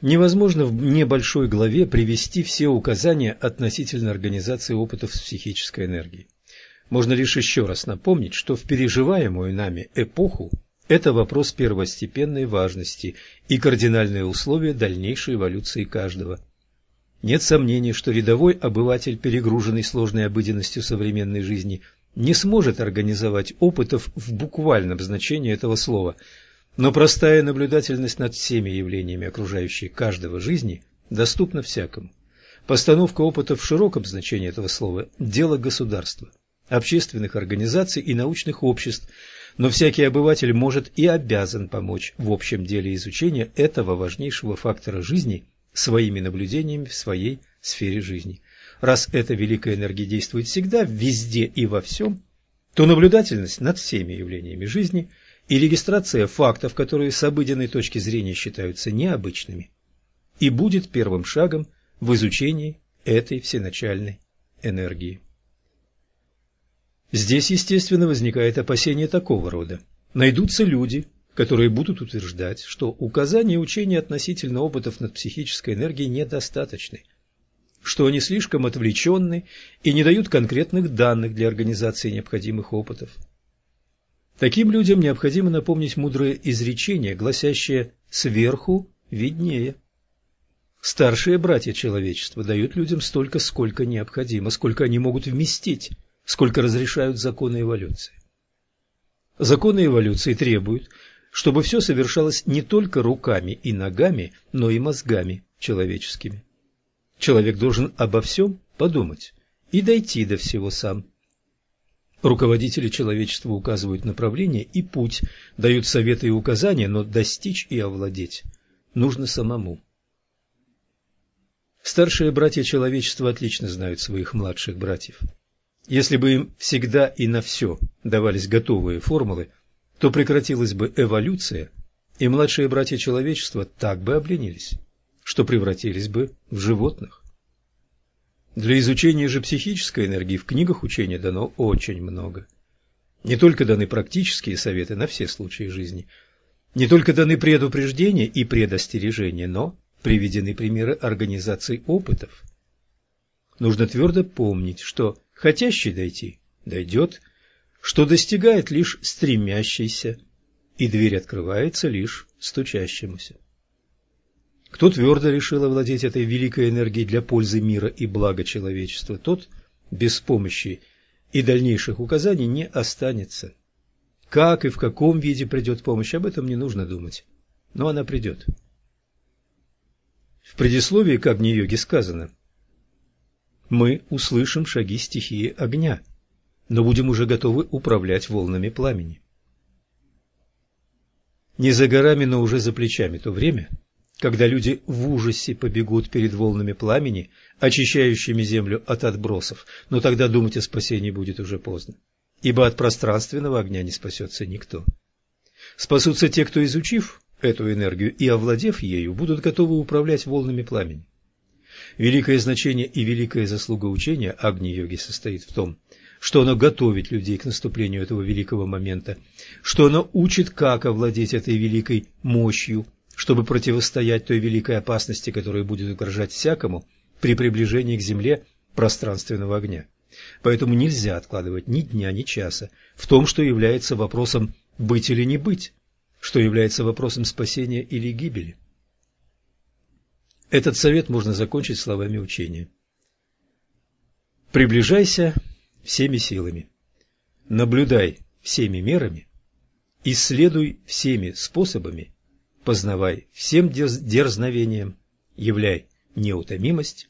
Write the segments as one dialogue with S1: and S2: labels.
S1: Невозможно в небольшой главе привести все указания относительно организации опытов с психической энергией. Можно лишь еще раз напомнить, что в переживаемую нами эпоху это вопрос первостепенной важности и кардинальные условия дальнейшей эволюции каждого. Нет сомнений, что рядовой обыватель, перегруженный сложной обыденностью современной жизни, не сможет организовать опытов в буквальном значении этого слова, но простая наблюдательность над всеми явлениями окружающей каждого жизни доступна всякому. Постановка опытов в широком значении этого слова – дело государства, общественных организаций и научных обществ – но всякий обыватель может и обязан помочь в общем деле изучения этого важнейшего фактора жизни своими наблюдениями в своей сфере жизни. Раз эта великая энергия действует всегда, везде и во всем, то наблюдательность над всеми явлениями жизни и регистрация фактов, которые с обыденной точки зрения считаются необычными, и будет первым шагом в изучении этой всеначальной энергии. Здесь, естественно, возникает опасение такого рода. Найдутся люди, которые будут утверждать, что указания учения относительно опытов над психической энергией недостаточны, что они слишком отвлеченны и не дают конкретных данных для организации необходимых опытов. Таким людям необходимо напомнить мудрое изречение, гласящее «сверху виднее». Старшие братья человечества дают людям столько, сколько необходимо, сколько они могут вместить сколько разрешают законы эволюции. Законы эволюции требуют, чтобы все совершалось не только руками и ногами, но и мозгами человеческими. Человек должен обо всем подумать и дойти до всего сам. Руководители человечества указывают направление и путь, дают советы и указания, но достичь и овладеть нужно самому. Старшие братья человечества отлично знают своих младших братьев. Если бы им всегда и на все давались готовые формулы, то прекратилась бы эволюция, и младшие братья человечества так бы обленились, что превратились бы в животных. Для изучения же психической энергии в книгах учения дано очень много. Не только даны практические советы на все случаи жизни, не только даны предупреждения и предостережения, но приведены примеры организации опытов. Нужно твердо помнить, что Хотящий дойти дойдет, что достигает лишь стремящийся, и дверь открывается лишь стучащемуся. Кто твердо решил овладеть этой великой энергией для пользы мира и блага человечества, тот без помощи и дальнейших указаний не останется. Как и в каком виде придет помощь, об этом не нужно думать, но она придет. В предисловии к Агни-йоге сказано мы услышим шаги стихии огня, но будем уже готовы управлять волнами пламени. Не за горами, но уже за плечами то время, когда люди в ужасе побегут перед волнами пламени, очищающими землю от отбросов, но тогда думать о спасении будет уже поздно, ибо от пространственного огня не спасется никто. Спасутся те, кто, изучив эту энергию и овладев ею, будут готовы управлять волнами пламени. Великое значение и великая заслуга учения Агни-йоги состоит в том, что оно готовит людей к наступлению этого великого момента, что оно учит, как овладеть этой великой мощью, чтобы противостоять той великой опасности, которая будет угрожать всякому при приближении к Земле пространственного огня. Поэтому нельзя откладывать ни дня, ни часа в том, что является вопросом «быть или не быть», что является вопросом спасения или гибели. Этот совет можно закончить словами учения. Приближайся всеми силами, наблюдай всеми мерами, исследуй всеми способами, познавай всем дерзновением, являй неутомимость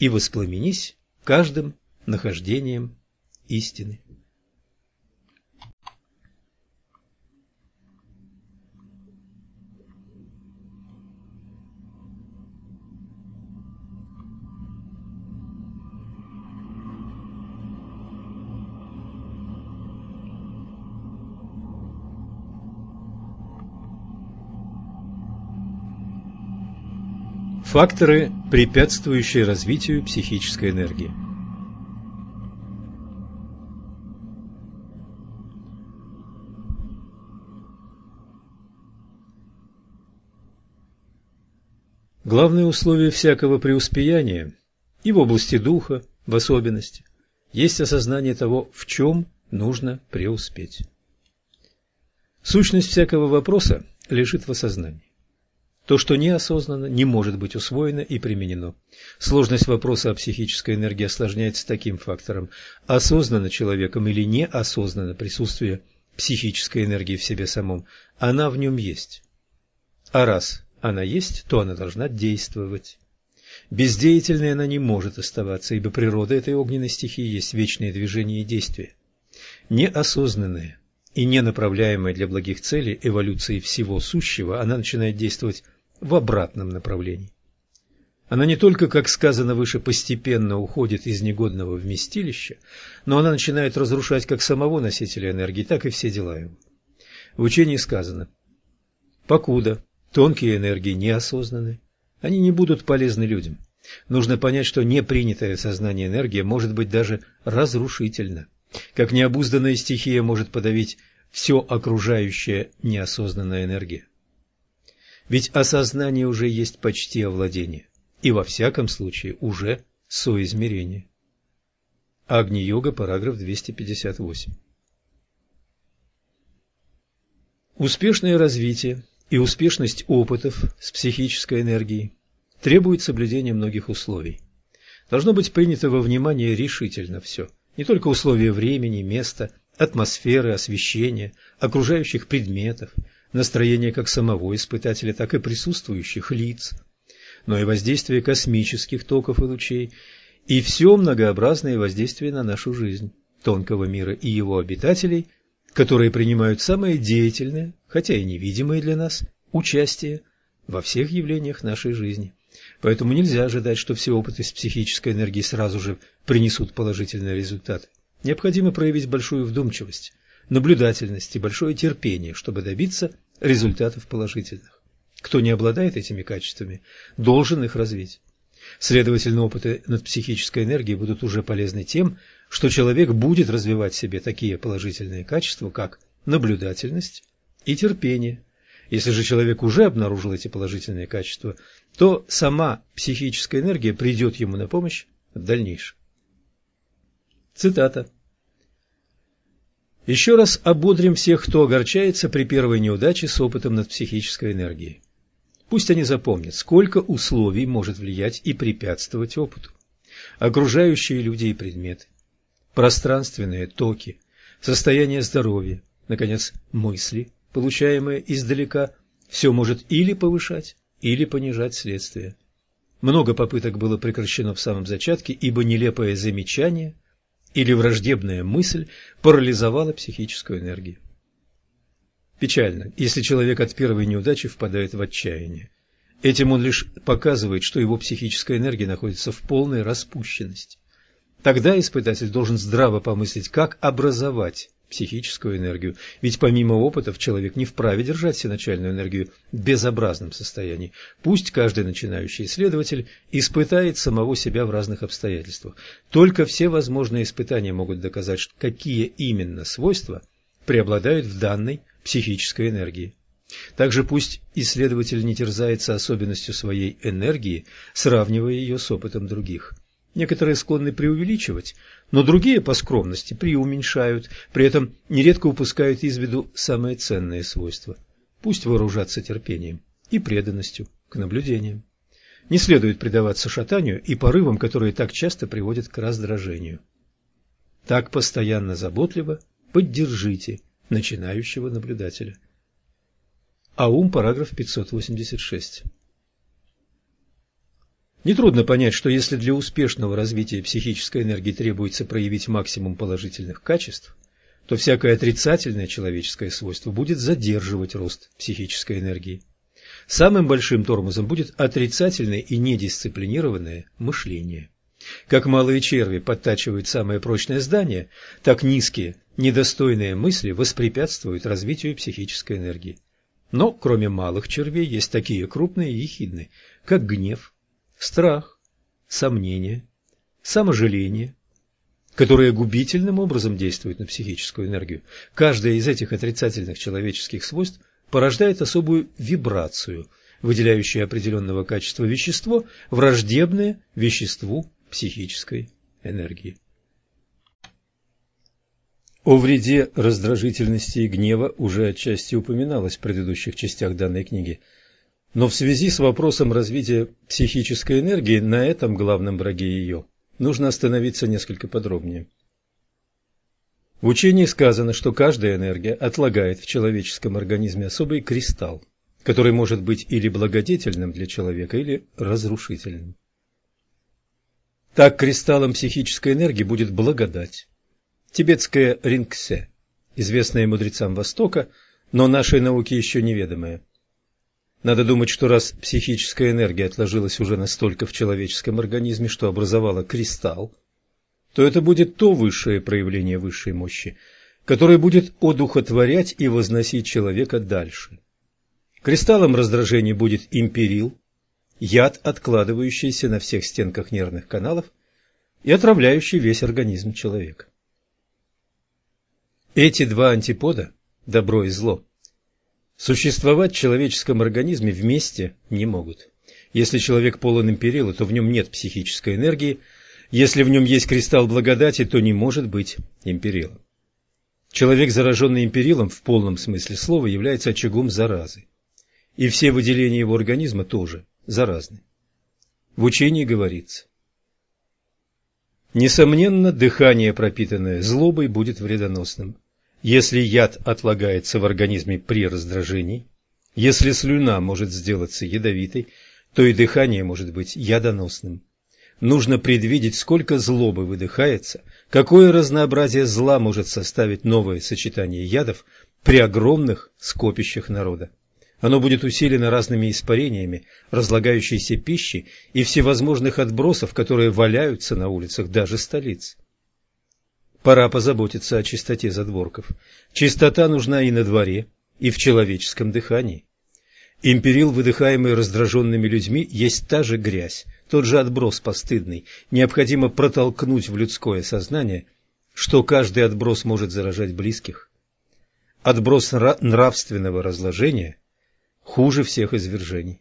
S1: и воспламенись каждым нахождением истины. Факторы, препятствующие развитию психической энергии. Главное условие всякого преуспеяния, и в области духа в особенности, есть осознание того, в чем нужно преуспеть. Сущность всякого вопроса лежит в осознании. То, что неосознанно, не может быть усвоено и применено. Сложность вопроса о психической энергии осложняется таким фактором. Осознанно человеком или неосознанно присутствие психической энергии в себе самом, она в нем есть. А раз она есть, то она должна действовать. Бездеятельной она не может оставаться, ибо природа этой огненной стихии есть вечное движение и действие. Неосознанная и не направляемая для благих целей эволюции всего сущего, она начинает действовать в обратном направлении. Она не только, как сказано выше, постепенно уходит из негодного вместилища, но она начинает разрушать как самого носителя энергии, так и все дела его. В учении сказано, покуда тонкие энергии неосознаны, они не будут полезны людям. Нужно понять, что непринятая в сознании энергия может быть даже разрушительна, как необузданная стихия может подавить все окружающее неосознанная энергия. Ведь осознание уже есть почти овладение, и во всяком случае уже соизмерение. Агни-йога, параграф 258. Успешное развитие и успешность опытов с психической энергией требует соблюдения многих условий. Должно быть принято во внимание решительно все, не только условия времени, места, атмосферы, освещения, окружающих предметов, настроение как самого испытателя, так и присутствующих лиц, но и воздействие космических токов и лучей, и все многообразное воздействие на нашу жизнь, тонкого мира и его обитателей, которые принимают самое деятельное, хотя и невидимое для нас, участие во всех явлениях нашей жизни. Поэтому нельзя ожидать, что все опыты с психической энергией сразу же принесут положительные результаты. Необходимо проявить большую вдумчивость, наблюдательность и большое терпение, чтобы добиться результатов положительных. Кто не обладает этими качествами, должен их развить. Следовательно, опыты над психической энергией будут уже полезны тем, что человек будет развивать в себе такие положительные качества, как наблюдательность и терпение. Если же человек уже обнаружил эти положительные качества, то сама психическая энергия придет ему на помощь в дальнейшем. Цитата. Еще раз ободрим всех, кто огорчается при первой неудаче с опытом над психической энергией. Пусть они запомнят, сколько условий может влиять и препятствовать опыту. Окружающие люди и предметы, пространственные токи, состояние здоровья, наконец, мысли, получаемые издалека, все может или повышать, или понижать следствие. Много попыток было прекращено в самом зачатке, ибо нелепое замечание или враждебная мысль парализовала психическую энергию. Печально, если человек от первой неудачи впадает в отчаяние. Этим он лишь показывает, что его психическая энергия находится в полной распущенности. Тогда испытатель должен здраво помыслить, как образовать психическую энергию, ведь помимо опытов человек не вправе держать всеначальную энергию в безобразном состоянии. Пусть каждый начинающий исследователь испытает самого себя в разных обстоятельствах. Только все возможные испытания могут доказать, какие именно свойства преобладают в данной психической энергии. Также пусть исследователь не терзается особенностью своей энергии, сравнивая ее с опытом других. Некоторые склонны преувеличивать, но другие по скромности преуменьшают, при этом нередко упускают из виду самые ценные свойства. Пусть вооружатся терпением и преданностью к наблюдениям. Не следует предаваться шатанию и порывам, которые так часто приводят к раздражению. Так постоянно заботливо поддержите начинающего наблюдателя. Аум, параграф 586. Нетрудно понять, что если для успешного развития психической энергии требуется проявить максимум положительных качеств, то всякое отрицательное человеческое свойство будет задерживать рост психической энергии. Самым большим тормозом будет отрицательное и недисциплинированное мышление. Как малые черви подтачивают самое прочное здание, так низкие, недостойные мысли воспрепятствуют развитию психической энергии. Но кроме малых червей есть такие крупные и ехидные, как гнев, страх, сомнение, саможаление, которые губительным образом действуют на психическую энергию. Каждое из этих отрицательных человеческих свойств порождает особую вибрацию, выделяющее определенного качества вещество, враждебное веществу психической энергии. О вреде раздражительности и гнева уже отчасти упоминалось в предыдущих частях данной книги, но в связи с вопросом развития психической энергии на этом главном враге ее нужно остановиться несколько подробнее. В учении сказано, что каждая энергия отлагает в человеческом организме особый кристалл, который может быть или благодетельным для человека, или разрушительным. Так кристаллом психической энергии будет благодать. Тибетская рингсе, известная мудрецам Востока, но нашей науке еще неведомая. Надо думать, что раз психическая энергия отложилась уже настолько в человеческом организме, что образовала кристалл, то это будет то высшее проявление высшей мощи, которое будет одухотворять и возносить человека дальше. Кристаллом раздражения будет империл, яд, откладывающийся на всех стенках нервных каналов и отравляющий весь организм человека. Эти два антипода, добро и зло, существовать в человеческом организме вместе не могут. Если человек полон империла, то в нем нет психической энергии, если в нем есть кристалл благодати, то не может быть империла. Человек, зараженный империлом в полном смысле слова, является очагом заразы. И все выделения его организма тоже заразны. В учении говорится, Несомненно, дыхание, пропитанное злобой, будет вредоносным. Если яд отлагается в организме при раздражении, если слюна может сделаться ядовитой, то и дыхание может быть ядоносным. Нужно предвидеть, сколько злобы выдыхается, какое разнообразие зла может составить новое сочетание ядов при огромных скопищах народа. Оно будет усилено разными испарениями, разлагающейся пищи и всевозможных отбросов, которые валяются на улицах даже столиц. Пора позаботиться о чистоте задворков. Чистота нужна и на дворе, и в человеческом дыхании. Империл, выдыхаемый раздраженными людьми, есть та же грязь, тот же отброс постыдный. Необходимо протолкнуть в людское сознание, что каждый отброс может заражать близких. Отброс нравственного разложения хуже всех извержений.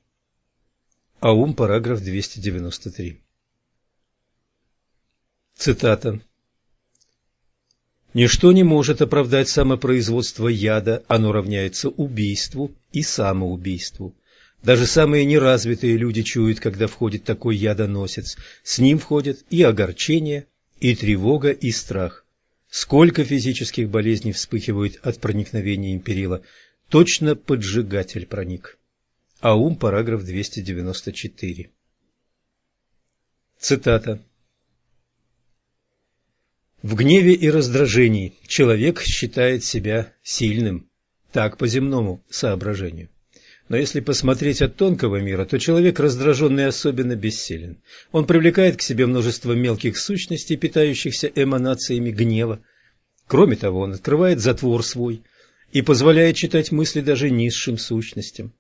S1: Аум, параграф 293. Цитата. Ничто не может оправдать самопроизводство яда, оно равняется убийству и самоубийству. Даже самые неразвитые люди чуют, когда входит такой ядоносец. С ним входят и огорчение, и тревога, и страх. Сколько физических болезней вспыхивают от проникновения империла, точно поджигатель проник. Аум, параграф 294. Цитата. В гневе и раздражении человек считает себя сильным, так по земному соображению. Но если посмотреть от тонкого мира, то человек раздраженный особенно бессилен. Он привлекает к себе множество мелких сущностей, питающихся эманациями гнева. Кроме того, он открывает затвор свой и позволяет читать мысли даже низшим сущностям.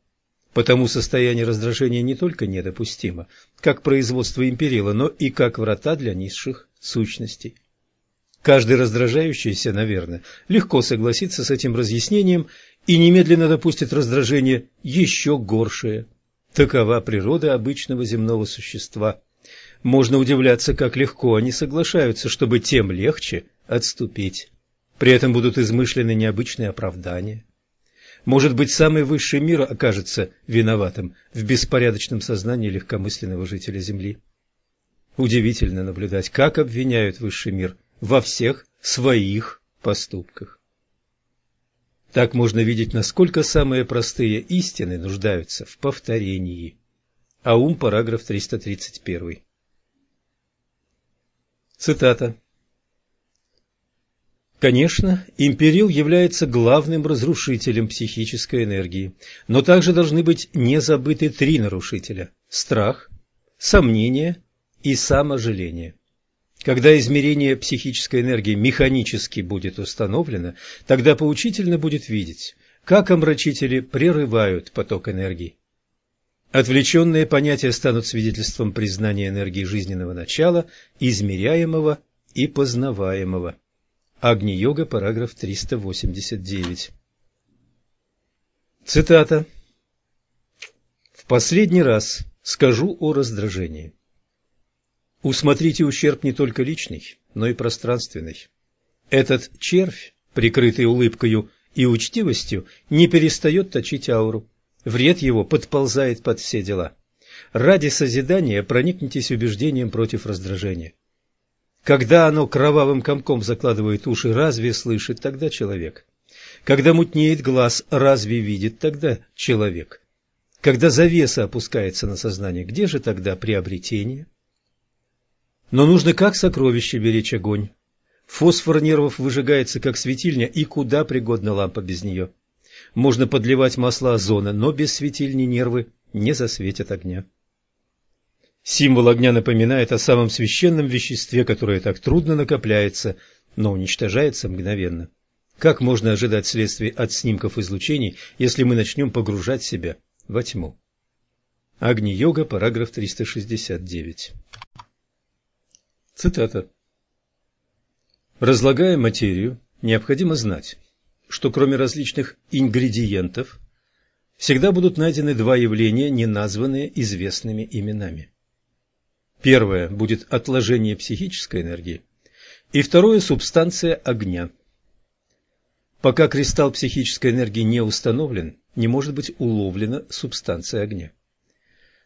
S1: Потому состояние раздражения не только недопустимо, как производство империла, но и как врата для низших сущностей. Каждый раздражающийся, наверное, легко согласится с этим разъяснением и немедленно допустит раздражение еще горшее. Такова природа обычного земного существа. Можно удивляться, как легко они соглашаются, чтобы тем легче отступить. При этом будут измышлены необычные оправдания. Может быть, самый высший мир окажется виноватым в беспорядочном сознании легкомысленного жителя Земли. Удивительно наблюдать, как обвиняют высший мир во всех своих поступках. Так можно видеть, насколько самые простые истины нуждаются в повторении. Аум, параграф 331. Цитата. Конечно, империл является главным разрушителем психической энергии, но также должны быть не забыты три нарушителя – страх, сомнение и саможаление. Когда измерение психической энергии механически будет установлено, тогда поучительно будет видеть, как омрачители прерывают поток энергии. Отвлеченные понятия станут свидетельством признания энергии жизненного начала, измеряемого и познаваемого. Агни-йога, параграф 389. Цитата. В последний раз скажу о раздражении. Усмотрите ущерб не только личный, но и пространственный. Этот червь, прикрытый улыбкою и учтивостью, не перестает точить ауру. Вред его подползает под все дела. Ради созидания проникнитесь убеждением против раздражения. Когда оно кровавым комком закладывает уши, разве слышит тогда человек? Когда мутнеет глаз, разве видит тогда человек? Когда завеса опускается на сознание, где же тогда приобретение? Но нужно как сокровище беречь огонь. Фосфор нервов выжигается как светильня, и куда пригодна лампа без нее? Можно подливать масло озона, но без светильни нервы не засветят огня. Символ огня напоминает о самом священном веществе, которое так трудно накопляется, но уничтожается мгновенно. Как можно ожидать следствий от снимков излучений, если мы начнем погружать себя во тьму? Агни-йога, параграф 369. Цитата. Разлагая материю, необходимо знать, что кроме различных ингредиентов, всегда будут найдены два явления, не названные известными именами. Первое будет отложение психической энергии, и второе – субстанция огня. Пока кристалл психической энергии не установлен, не может быть уловлена субстанция огня.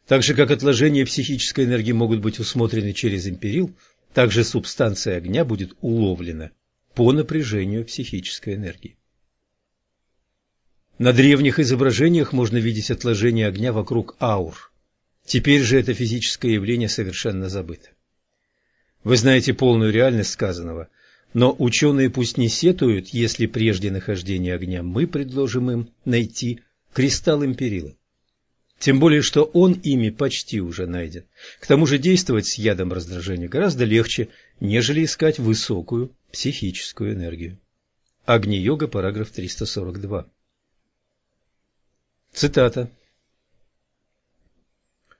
S1: Так же, как отложения психической энергии могут быть усмотрены через империл, также субстанция огня будет уловлена по напряжению психической энергии. На древних изображениях можно видеть отложение огня вокруг аур. Теперь же это физическое явление совершенно забыто. Вы знаете полную реальность сказанного, но ученые пусть не сетуют, если прежде нахождения огня мы предложим им найти кристалл империла. Тем более, что он ими почти уже найден. К тому же действовать с ядом раздражения гораздо легче, нежели искать высокую психическую энергию. Агни-йога, параграф 342. Цитата.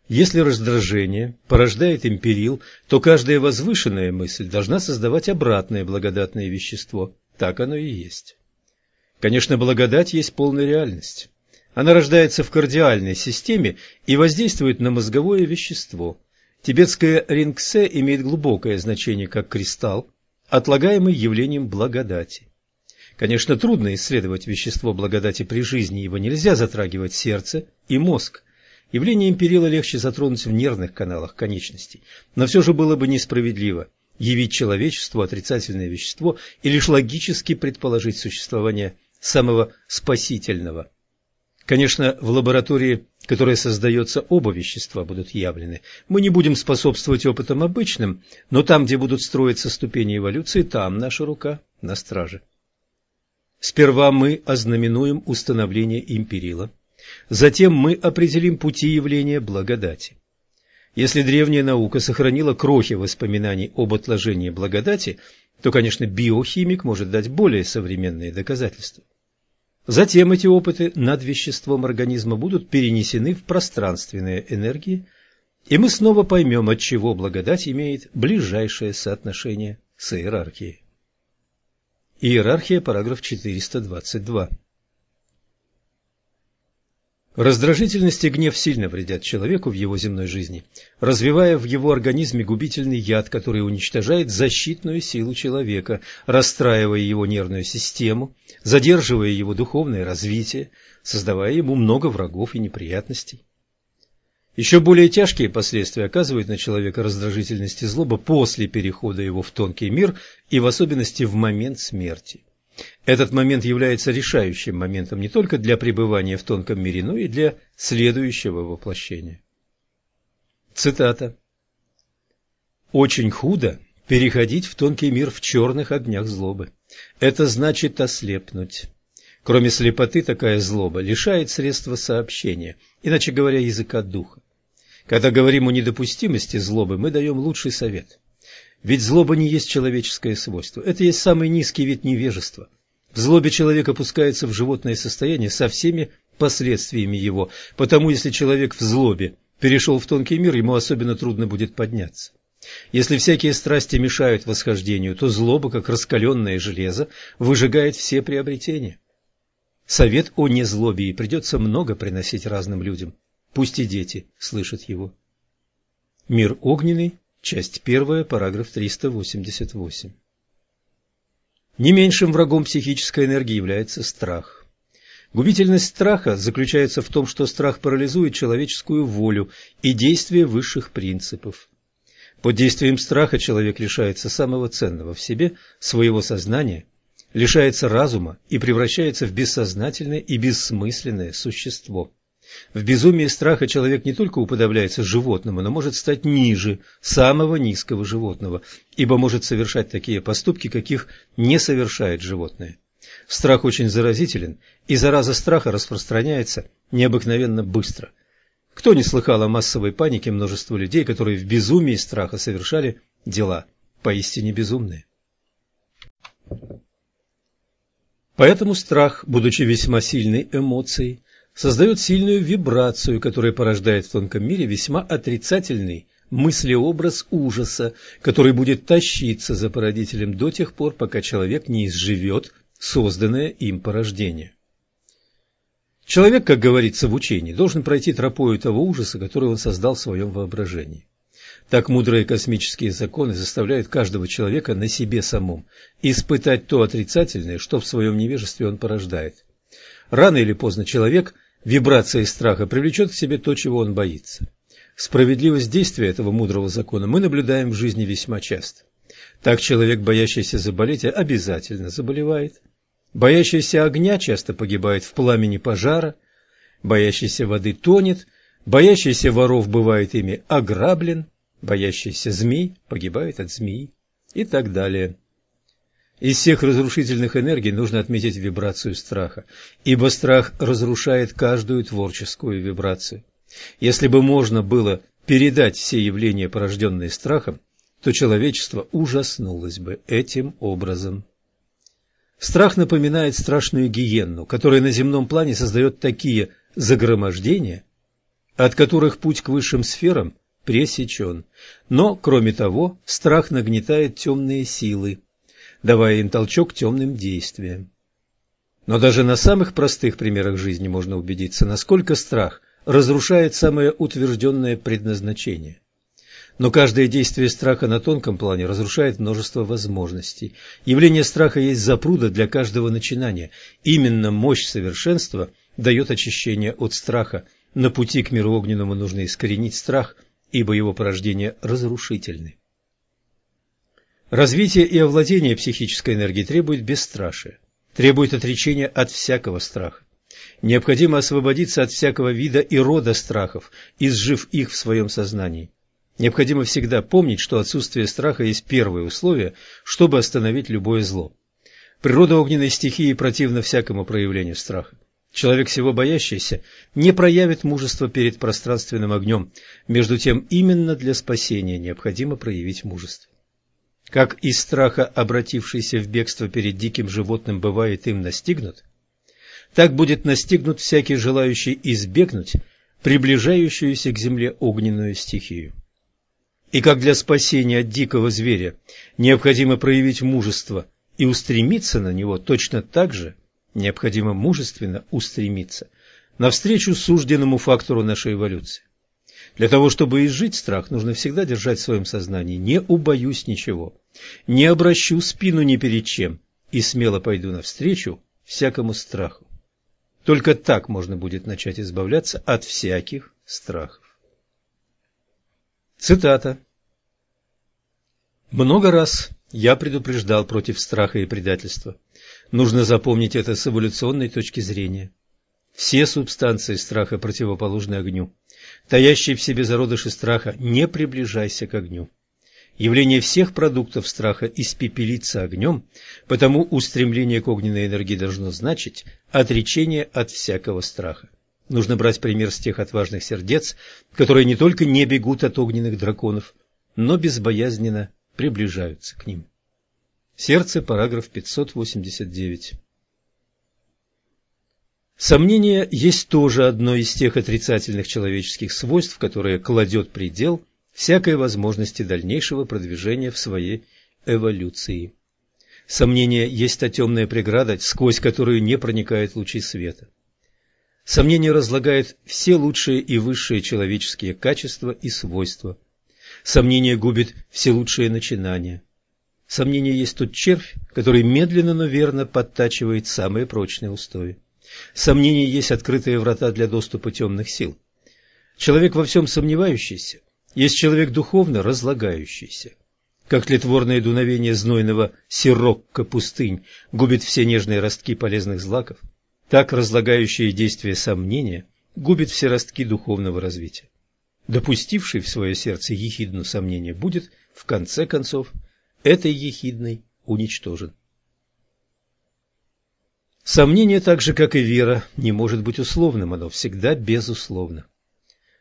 S1: Если раздражение порождает империл, то каждая возвышенная мысль должна создавать обратное благодатное вещество. Так оно и есть. Конечно, благодать есть полная реальность. Она рождается в кардиальной системе и воздействует на мозговое вещество. Тибетское рингсе имеет глубокое значение как кристалл, отлагаемый явлением благодати. Конечно, трудно исследовать вещество благодати при жизни, его нельзя затрагивать сердце и мозг. Явление империла легче затронуть в нервных каналах конечностей, но все же было бы несправедливо явить человечеству отрицательное вещество и лишь логически предположить существование самого спасительного Конечно, в лаборатории, которая создается, оба вещества будут явлены. Мы не будем способствовать опытам обычным, но там, где будут строиться ступени эволюции, там наша рука на страже. Сперва мы ознаменуем установление империла, затем мы определим пути явления благодати. Если древняя наука сохранила крохи воспоминаний об отложении благодати, то, конечно, биохимик может дать более современные доказательства. Затем эти опыты над веществом организма будут перенесены в пространственные энергии, и мы снова поймем, от чего благодать имеет ближайшее соотношение с иерархией. Иерархия, параграф 422. Раздражительность и гнев сильно вредят человеку в его земной жизни, развивая в его организме губительный яд, который уничтожает защитную силу человека, расстраивая его нервную систему, задерживая его духовное развитие, создавая ему много врагов и неприятностей. Еще более тяжкие последствия оказывают на человека раздражительность и злоба после перехода его в тонкий мир и в особенности в момент смерти. Этот момент является решающим моментом не только для пребывания в тонком мире, но и для следующего воплощения. Цитата. «Очень худо переходить в тонкий мир в черных огнях злобы. Это значит ослепнуть. Кроме слепоты, такая злоба лишает средства сообщения, иначе говоря, языка духа. Когда говорим о недопустимости злобы, мы даем лучший совет. Ведь злоба не есть человеческое свойство. Это есть самый низкий вид невежества. В злобе человек опускается в животное состояние со всеми последствиями его, потому если человек в злобе перешел в тонкий мир, ему особенно трудно будет подняться. Если всякие страсти мешают восхождению, то злоба, как раскаленное железо, выжигает все приобретения. Совет о незлобии придется много приносить разным людям. пусть и дети слышат его. Мир огненный, часть первая, параграф 388. Не меньшим врагом психической энергии является страх. Губительность страха заключается в том, что страх парализует человеческую волю и действие высших принципов. Под действием страха человек лишается самого ценного в себе, своего сознания, лишается разума и превращается в бессознательное и бессмысленное существо. В безумии страха человек не только уподобляется животному, но может стать ниже самого низкого животного, ибо может совершать такие поступки, каких не совершает животное. Страх очень заразителен, и зараза страха распространяется необыкновенно быстро. Кто не слыхал о массовой панике множества людей, которые в безумии страха совершали дела поистине безумные? Поэтому страх, будучи весьма сильной эмоцией, создает сильную вибрацию, которая порождает в тонком мире весьма отрицательный мыслеобраз ужаса, который будет тащиться за породителем до тех пор, пока человек не изживет созданное им порождение. Человек, как говорится в учении, должен пройти тропою того ужаса, который он создал в своем воображении. Так мудрые космические законы заставляют каждого человека на себе самом испытать то отрицательное, что в своем невежестве он порождает. Рано или поздно человек вибрацией страха привлечет к себе то, чего он боится. Справедливость действия этого мудрого закона мы наблюдаем в жизни весьма часто. Так человек, боящийся заболеть, обязательно заболевает. Боящийся огня часто погибает в пламени пожара, боящийся воды тонет, боящийся воров бывает ими ограблен, боящийся змей погибает от змеи и так далее. Из всех разрушительных энергий нужно отметить вибрацию страха, ибо страх разрушает каждую творческую вибрацию. Если бы можно было передать все явления, порожденные страхом, то человечество ужаснулось бы этим образом. Страх напоминает страшную гиенну, которая на земном плане создает такие загромождения, от которых путь к высшим сферам пресечен. Но, кроме того, страх нагнетает темные силы, давая им толчок темным действиям. Но даже на самых простых примерах жизни можно убедиться, насколько страх разрушает самое утвержденное предназначение. Но каждое действие страха на тонком плане разрушает множество возможностей. Явление страха есть запруда для каждого начинания. Именно мощь совершенства дает очищение от страха. На пути к миру огненному нужно искоренить страх, ибо его порождение разрушительны. Развитие и овладение психической энергией требует бесстрашия, требует отречения от всякого страха. Необходимо освободиться от всякого вида и рода страхов, изжив их в своем сознании. Необходимо всегда помнить, что отсутствие страха есть первое условие, чтобы остановить любое зло. Природа огненной стихии противна всякому проявлению страха. Человек всего боящийся не проявит мужества перед пространственным огнем, между тем именно для спасения необходимо проявить мужество. Как из страха обратившийся в бегство перед диким животным бывает им настигнут, так будет настигнут всякий желающий избегнуть приближающуюся к земле огненную стихию. И как для спасения от дикого зверя необходимо проявить мужество и устремиться на него, точно так же необходимо мужественно устремиться навстречу сужденному фактору нашей эволюции. Для того, чтобы изжить страх, нужно всегда держать в своем сознании «не убоюсь ничего», «не обращу спину ни перед чем» и смело пойду навстречу всякому страху. Только так можно будет начать избавляться от всяких страхов. Цитата. «Много раз я предупреждал против страха и предательства. Нужно запомнить это с эволюционной точки зрения. Все субстанции страха противоположны огню. Таящие в себе зародыши страха, не приближайся к огню. Явление всех продуктов страха испепелится огнем, потому устремление к огненной энергии должно значить отречение от всякого страха. Нужно брать пример с тех отважных сердец, которые не только не бегут от огненных драконов, но безбоязненно приближаются к ним. Сердце, параграф 589. Сомнение есть тоже одно из тех отрицательных человеческих свойств, которое кладет предел всякой возможности дальнейшего продвижения в своей эволюции. Сомнение есть та темная преграда, сквозь которую не проникают лучи света. Сомнение разлагает все лучшие и высшие человеческие качества и свойства. Сомнение губит все лучшие начинания. Сомнение есть тот червь, который медленно, но верно подтачивает самые прочные устои. Сомнение есть открытые врата для доступа темных сил. Человек во всем сомневающийся есть человек духовно разлагающийся. Как тлетворное дуновение знойного сирокко пустынь губит все нежные ростки полезных злаков, так разлагающее действие сомнения губит все ростки духовного развития. Допустивший в свое сердце ехидну сомнение будет, в конце концов, этой ехидной уничтожен. Сомнение, так же как и вера, не может быть условным, оно всегда безусловно.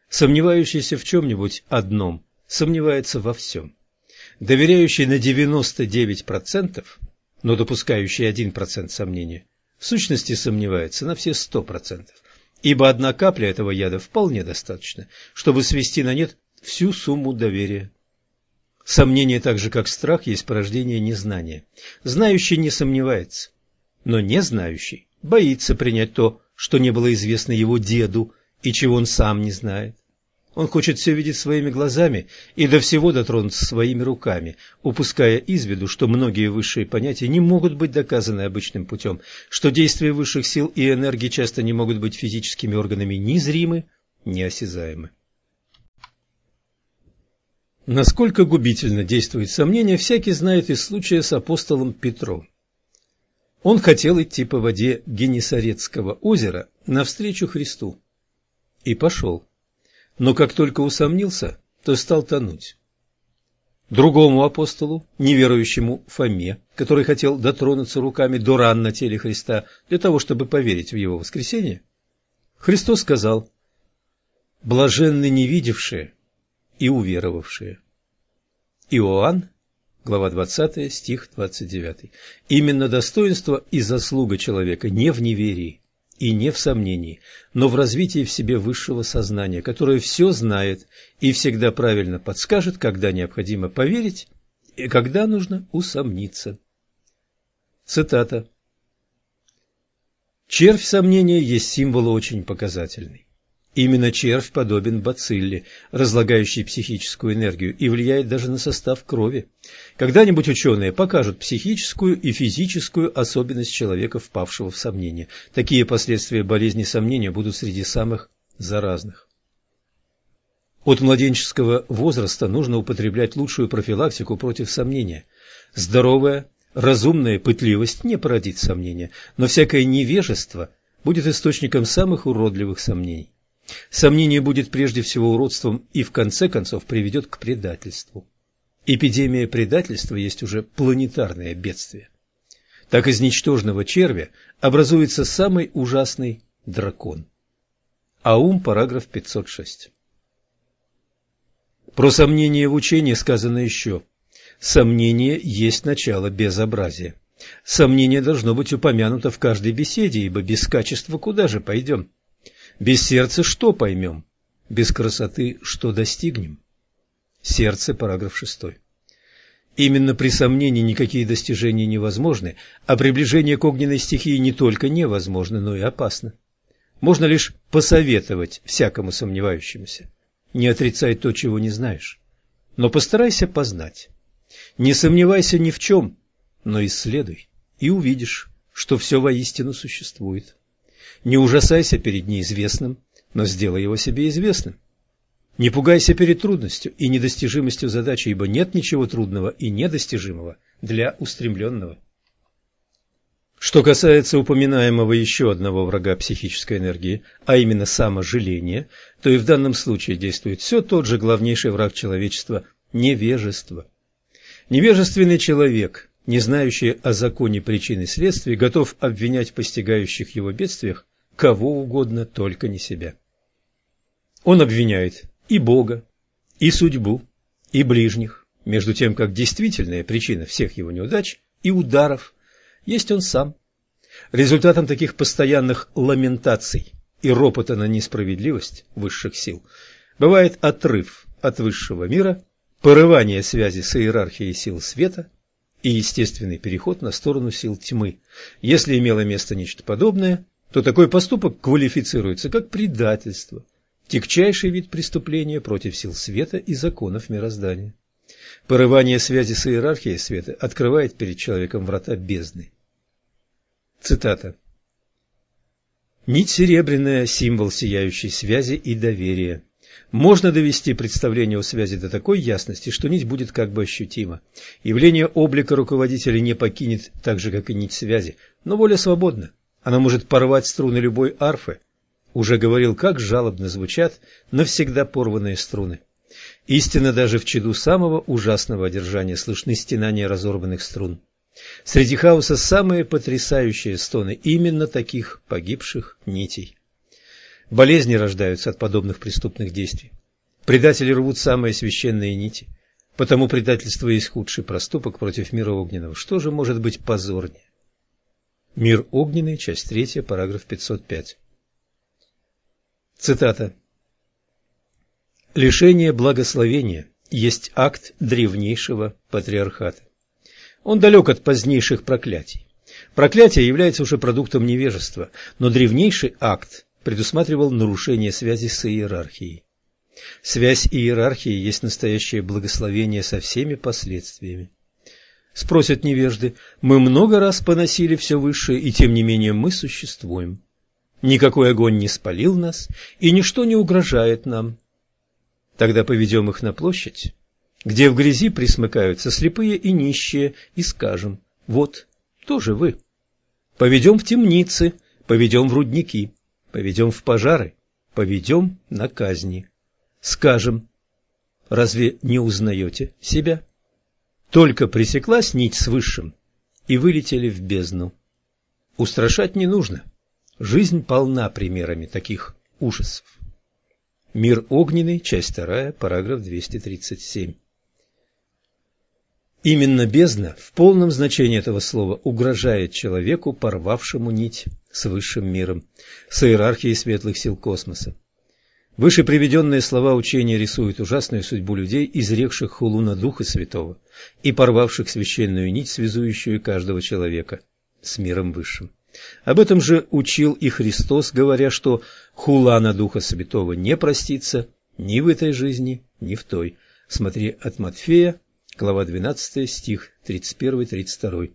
S1: Сомневающийся в чем-нибудь одном сомневается во всем. Доверяющий на 99%, но допускающий 1% сомнения, в сущности сомневается на все 100%, ибо одна капля этого яда вполне достаточно, чтобы свести на нет всю сумму доверия. Сомнение, так же как страх, есть порождение незнания. Знающий не сомневается, но не знающий боится принять то, что не было известно его деду и чего он сам не знает. Он хочет все видеть своими глазами и до всего дотронуться своими руками, упуская из виду, что многие высшие понятия не могут быть доказаны обычным путем, что действия высших сил и энергии часто не могут быть физическими органами ни зримы, ни осязаемы. Насколько губительно действует сомнение, всякий знает из случая с апостолом Петром. Он хотел идти по воде Генесарецкого озера навстречу Христу. И пошел но как только усомнился, то стал тонуть. Другому апостолу, неверующему Фоме, который хотел дотронуться руками до ран на теле Христа для того, чтобы поверить в его воскресение, Христос сказал «Блаженны не видевшие и уверовавшие». Иоанн, глава 20, стих 29. Именно достоинство и заслуга человека не в неверии, и не в сомнении, но в развитии в себе высшего сознания, которое все знает и всегда правильно подскажет, когда необходимо поверить и когда нужно усомниться. Цитата. Червь сомнения есть символ очень показательный. Именно червь подобен бацилле, разлагающей психическую энергию, и влияет даже на состав крови. Когда-нибудь ученые покажут психическую и физическую особенность человека, впавшего в сомнение. Такие последствия болезни сомнения будут среди самых заразных. От младенческого возраста нужно употреблять лучшую профилактику против сомнения. Здоровая, разумная пытливость не породит сомнения, но всякое невежество будет источником самых уродливых сомнений. Сомнение будет прежде всего уродством и в конце концов приведет к предательству. Эпидемия предательства есть уже планетарное бедствие. Так из ничтожного червя образуется самый ужасный дракон. Аум, параграф 506. Про сомнение в учении сказано еще. Сомнение есть начало безобразия. Сомнение должно быть упомянуто в каждой беседе, ибо без качества куда же пойдем? Без сердца что поймем? Без красоты что достигнем? Сердце, параграф 6. Именно при сомнении никакие достижения невозможны, а приближение к огненной стихии не только невозможно, но и опасно. Можно лишь посоветовать всякому сомневающемуся. Не отрицай то, чего не знаешь, но постарайся познать. Не сомневайся ни в чем, но исследуй, и увидишь, что все воистину существует. Не ужасайся перед неизвестным, но сделай его себе известным. Не пугайся перед трудностью и недостижимостью задачи, ибо нет ничего трудного и недостижимого для устремленного. Что касается упоминаемого еще одного врага психической энергии, а именно саможаления, то и в данном случае действует все тот же главнейший враг человечества – невежество. Невежественный человек, не знающий о законе причин и следствий, готов обвинять в постигающих его бедствиях кого угодно, только не себя. Он обвиняет и Бога, и судьбу, и ближних, между тем, как действительная причина всех его неудач и ударов есть он сам. Результатом таких постоянных ламентаций и ропота на несправедливость высших сил бывает отрыв от высшего мира, порывание связи с иерархией сил света и естественный переход на сторону сил тьмы. Если имело место нечто подобное, то такой поступок квалифицируется как предательство, тягчайший вид преступления против сил света и законов мироздания. Порывание связи с иерархией света открывает перед человеком врата бездны. Цитата. Нить серебряная – символ сияющей связи и доверия. Можно довести представление о связи до такой ясности, что нить будет как бы ощутима. Явление облика руководителя не покинет так же, как и нить связи, но воля свободна. Она может порвать струны любой арфы. Уже говорил, как жалобно звучат навсегда порванные струны. Истинно даже в чаду самого ужасного одержания слышны стенания разорванных струн. Среди хаоса самые потрясающие стоны именно таких погибших нитей. Болезни рождаются от подобных преступных действий. Предатели рвут самые священные нити. Потому предательство есть худший проступок против мира огненного. Что же может быть позорнее? Мир огненный, часть 3, параграф 505. Цитата. Лишение благословения есть акт древнейшего патриархата. Он далек от позднейших проклятий. Проклятие является уже продуктом невежества, но древнейший акт предусматривал нарушение связи с иерархией. Связь иерархии есть настоящее благословение со всеми последствиями. Спросят невежды, мы много раз поносили все высшее, и тем не менее мы существуем. Никакой огонь не спалил нас, и ничто не угрожает нам. Тогда поведем их на площадь, где в грязи присмыкаются слепые и нищие, и скажем, вот, тоже вы. Поведем в темницы, поведем в рудники, поведем в пожары, поведем на казни. Скажем, разве не узнаете себя? Только пресеклась нить с высшим, и вылетели в бездну. Устрашать не нужно. Жизнь полна примерами таких ужасов. Мир огненный, часть вторая, параграф 237. Именно бездна в полном значении этого слова угрожает человеку, порвавшему нить с высшим миром, с иерархией светлых сил космоса. Выше приведенные слова учения рисуют ужасную судьбу людей, изрекших хулу на Духа Святого и порвавших священную нить, связующую каждого человека с миром высшим. Об этом же учил и Христос, говоря, что хула на Духа Святого не простится ни в этой жизни, ни в той. Смотри от Матфея, глава 12, стих 31-32.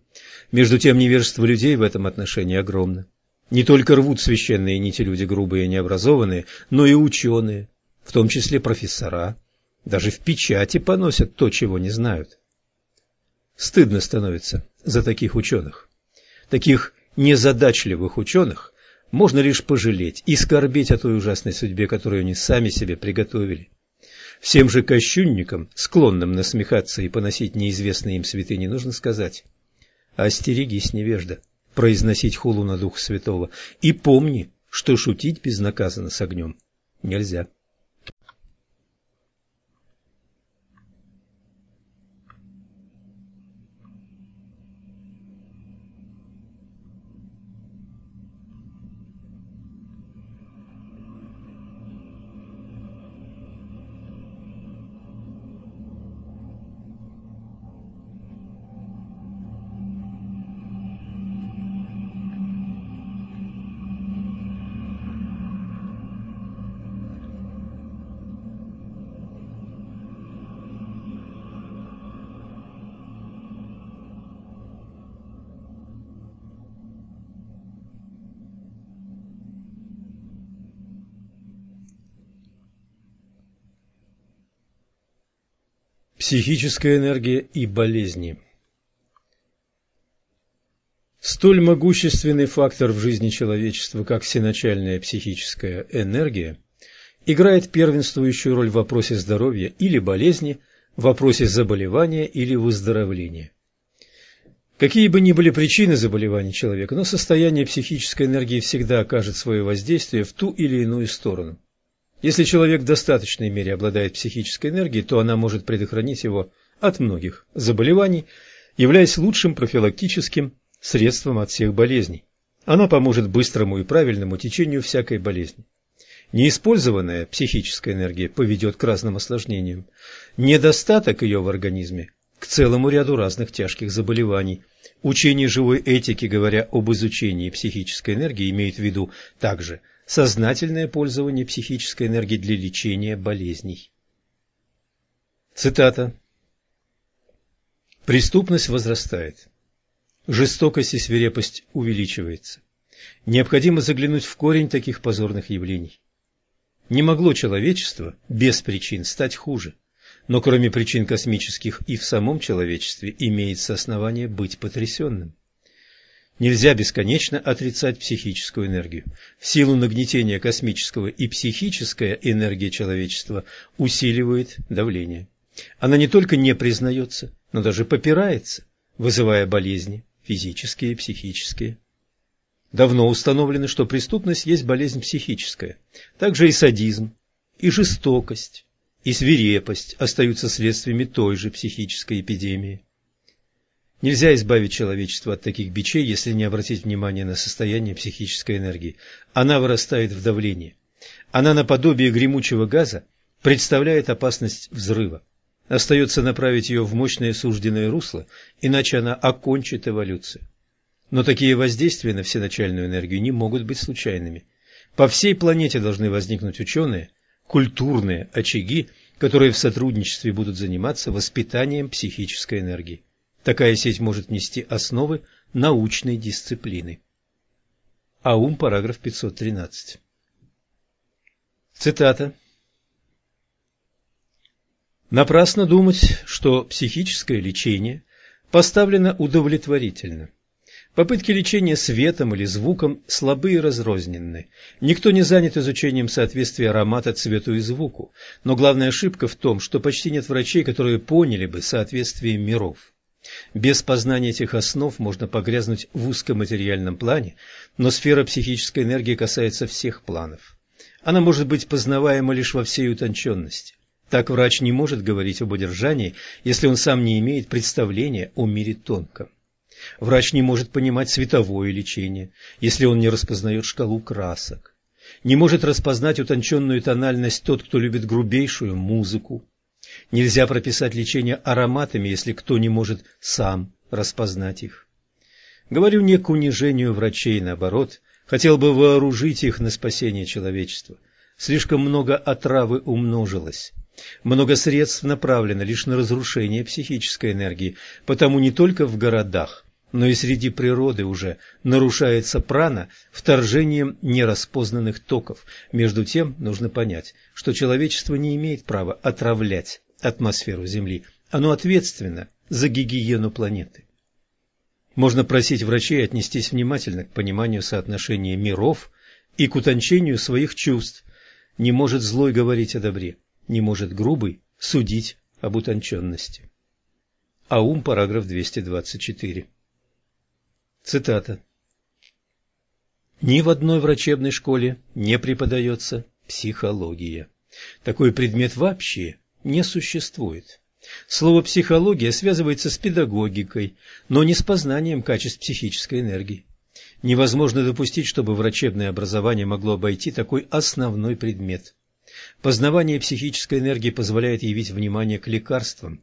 S1: Между тем, невежество людей в этом отношении огромно. Не только рвут священные нити люди грубые и необразованные, но и ученые, в том числе профессора, даже в печати поносят то, чего не знают. Стыдно становится за таких ученых. Таких незадачливых ученых можно лишь пожалеть и скорбеть о той ужасной судьбе, которую они сами себе приготовили. Всем же кощунникам, склонным насмехаться и поносить неизвестные им святыни, нужно сказать «Остерегись, невежда, произносить хулу на Духа Святого, и помни, что шутить безнаказанно с огнем нельзя». Психическая энергия и болезни Столь могущественный фактор в жизни человечества, как всеначальная психическая энергия, играет первенствующую роль в вопросе здоровья или болезни, в вопросе заболевания или выздоровления. Какие бы ни были причины заболевания человека, но состояние психической энергии всегда окажет свое воздействие в ту или иную сторону. Если человек в достаточной мере обладает психической энергией, то она может предохранить его от многих заболеваний, являясь лучшим профилактическим средством от всех болезней. Она поможет быстрому и правильному течению всякой болезни. Неиспользованная психическая энергия поведет к разным осложнениям. Недостаток ее в организме к целому ряду разных тяжких заболеваний. Учение живой этики, говоря об изучении психической энергии, имеет в виду также сознательное пользование психической энергией для лечения болезней. Цитата. Преступность возрастает. Жестокость и свирепость увеличивается. Необходимо заглянуть в корень таких позорных явлений. Не могло человечество без причин стать хуже, но кроме причин космических и в самом человечестве имеется основание быть потрясенным. Нельзя бесконечно отрицать психическую энергию. В силу нагнетения космического и психическая энергия человечества усиливает давление. Она не только не признается, но даже попирается, вызывая болезни, физические и психические. Давно установлено, что преступность есть болезнь психическая. Также и садизм, и жестокость, и свирепость остаются следствиями той же психической эпидемии. Нельзя избавить человечество от таких бичей, если не обратить внимание на состояние психической энергии. Она вырастает в давлении. Она наподобие гремучего газа представляет опасность взрыва. Остается направить ее в мощное сужденное русло, иначе она окончит эволюцию. Но такие воздействия на всеначальную энергию не могут быть случайными. По всей планете должны возникнуть ученые, культурные очаги, которые в сотрудничестве будут заниматься воспитанием психической энергии. Такая сеть может нести основы научной дисциплины. Аум, параграф 513. Цитата. Напрасно думать, что психическое лечение поставлено удовлетворительно. Попытки лечения светом или звуком слабы и разрозненны. Никто не занят изучением соответствия аромата цвету и звуку, но главная ошибка в том, что почти нет врачей, которые поняли бы соответствие миров. Без познания этих основ можно погрязнуть в узкоматериальном плане, но сфера психической энергии касается всех планов. Она может быть познаваема лишь во всей утонченности. Так врач не может говорить об удержании, если он сам не имеет представления о мире тонком. Врач не может понимать световое лечение, если он не распознает шкалу красок. Не может распознать утонченную тональность тот, кто любит грубейшую музыку. Нельзя прописать лечение ароматами, если кто не может сам распознать их. Говорю не к унижению врачей, наоборот, хотел бы вооружить их на спасение человечества. Слишком много отравы умножилось. Много средств направлено лишь на разрушение психической энергии, потому не только в городах, но и среди природы уже нарушается прана вторжением нераспознанных токов. Между тем нужно понять, что человечество не имеет права отравлять атмосферу Земли. Оно ответственно за гигиену планеты. Можно просить врачей отнестись внимательно к пониманию соотношения миров и к утончению своих чувств. Не может злой говорить о добре не может грубый судить об утонченности. Аум, параграф 224. Цитата. Ни в одной врачебной школе не преподается психология. Такой предмет вообще не существует. Слово «психология» связывается с педагогикой, но не с познанием качеств психической энергии. Невозможно допустить, чтобы врачебное образование могло обойти такой основной предмет. Познавание психической энергии позволяет явить внимание к лекарствам.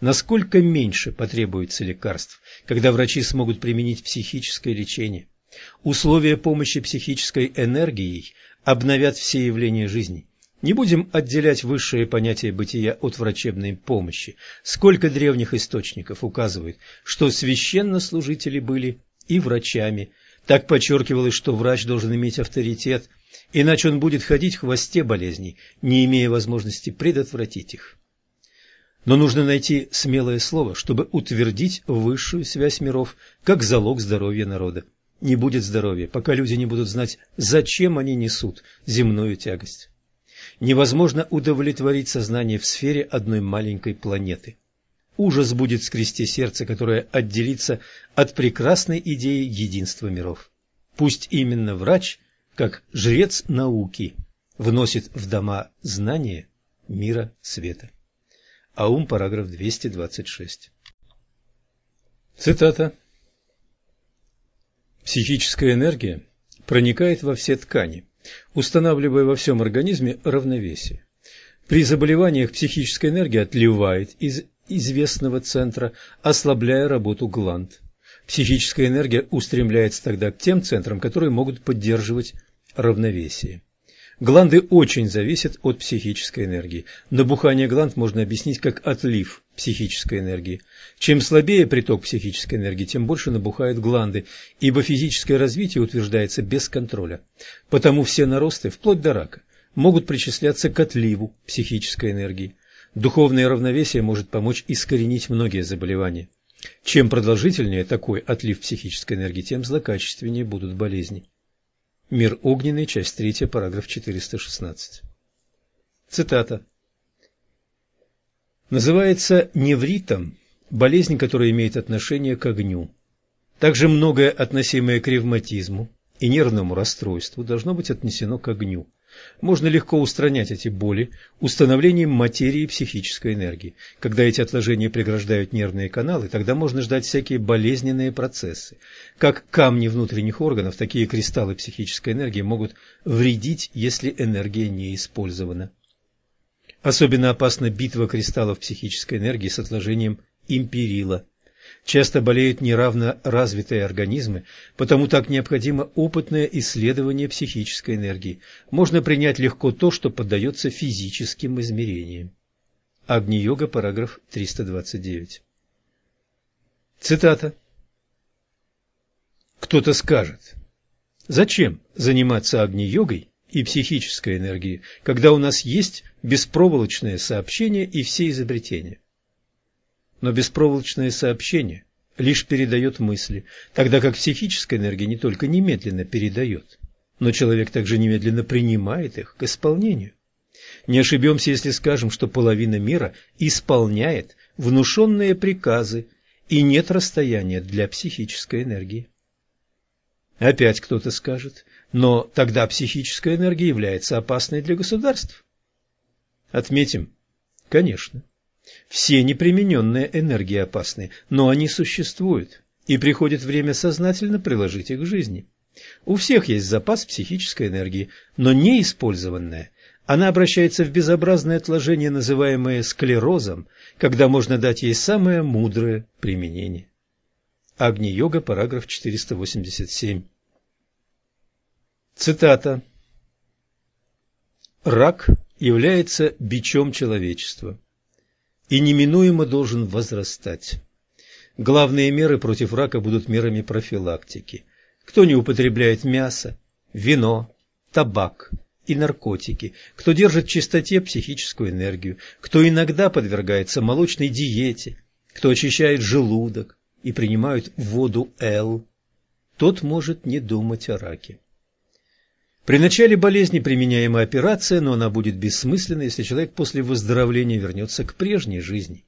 S1: Насколько меньше потребуется лекарств, когда врачи смогут применить психическое лечение? Условия помощи психической энергией обновят все явления жизни. Не будем отделять высшее понятие бытия от врачебной помощи. Сколько древних источников указывает, что священнослужители были и врачами. Так подчеркивалось, что врач должен иметь авторитет Иначе он будет ходить в хвосте болезней, не имея возможности предотвратить их. Но нужно найти смелое слово, чтобы утвердить высшую связь миров как залог здоровья народа. Не будет здоровья, пока люди не будут знать, зачем они несут земную тягость. Невозможно удовлетворить сознание в сфере одной маленькой планеты. Ужас будет скрести сердце, которое отделится от прекрасной идеи единства миров. Пусть именно врач как жрец науки вносит в дома знания мира света. Аум, параграф 226. Цитата. Психическая энергия проникает во все ткани, устанавливая во всем организме равновесие. При заболеваниях психическая энергия отливает из известного центра, ослабляя работу гланд. Психическая энергия устремляется тогда к тем центрам, которые могут поддерживать равновесие. Гланды очень зависят от психической энергии. Набухание гланд можно объяснить как отлив психической энергии. Чем слабее приток психической энергии, тем больше набухают гланды, ибо физическое развитие утверждается без контроля. Потому все наросты, вплоть до рака, могут причисляться к отливу психической энергии. Духовное равновесие может помочь искоренить многие заболевания. Чем продолжительнее такой отлив психической энергии, тем злокачественнее будут болезни. Мир огненный, часть 3, параграф 416. Цитата. Называется невритом болезнь, которая имеет отношение к огню. Также многое, относимое к ревматизму и нервному расстройству, должно быть отнесено к огню. Можно легко устранять эти боли установлением материи психической энергии. Когда эти отложения преграждают нервные каналы, тогда можно ждать всякие болезненные процессы. Как камни внутренних органов, такие кристаллы психической энергии могут вредить, если энергия не использована. Особенно опасна битва кристаллов психической энергии с отложением империла. Часто болеют неравно развитые организмы, потому так необходимо опытное исследование психической энергии. Можно принять легко то, что поддается физическим измерениям. Агни-йога, параграф 329. Цитата. Кто-то скажет, зачем заниматься агни-йогой и психической энергией, когда у нас есть беспроволочное сообщение и все изобретения? Но беспроволочное сообщение лишь передает мысли, тогда как психическая энергия не только немедленно передает, но человек также немедленно принимает их к исполнению. Не ошибемся, если скажем, что половина мира исполняет внушенные приказы, и нет расстояния для психической энергии. Опять кто-то скажет, но тогда психическая энергия является опасной для государств. Отметим, конечно, все непримененные энергии опасны, но они существуют, и приходит время сознательно приложить их к жизни. У всех есть запас психической энергии, но неиспользованная. Она обращается в безобразное отложение, называемое склерозом, когда можно дать ей самое мудрое применение. Агни-йога, параграф 487. Цитата. Рак является бичом человечества и неминуемо должен возрастать. Главные меры против рака будут мерами профилактики. Кто не употребляет мясо, вино, табак и наркотики, кто держит в чистоте психическую энергию, кто иногда подвергается молочной диете, кто очищает желудок и принимает воду Л, тот может не думать о раке. При начале болезни применяема операция, но она будет бессмысленна, если человек после выздоровления вернется к прежней жизни.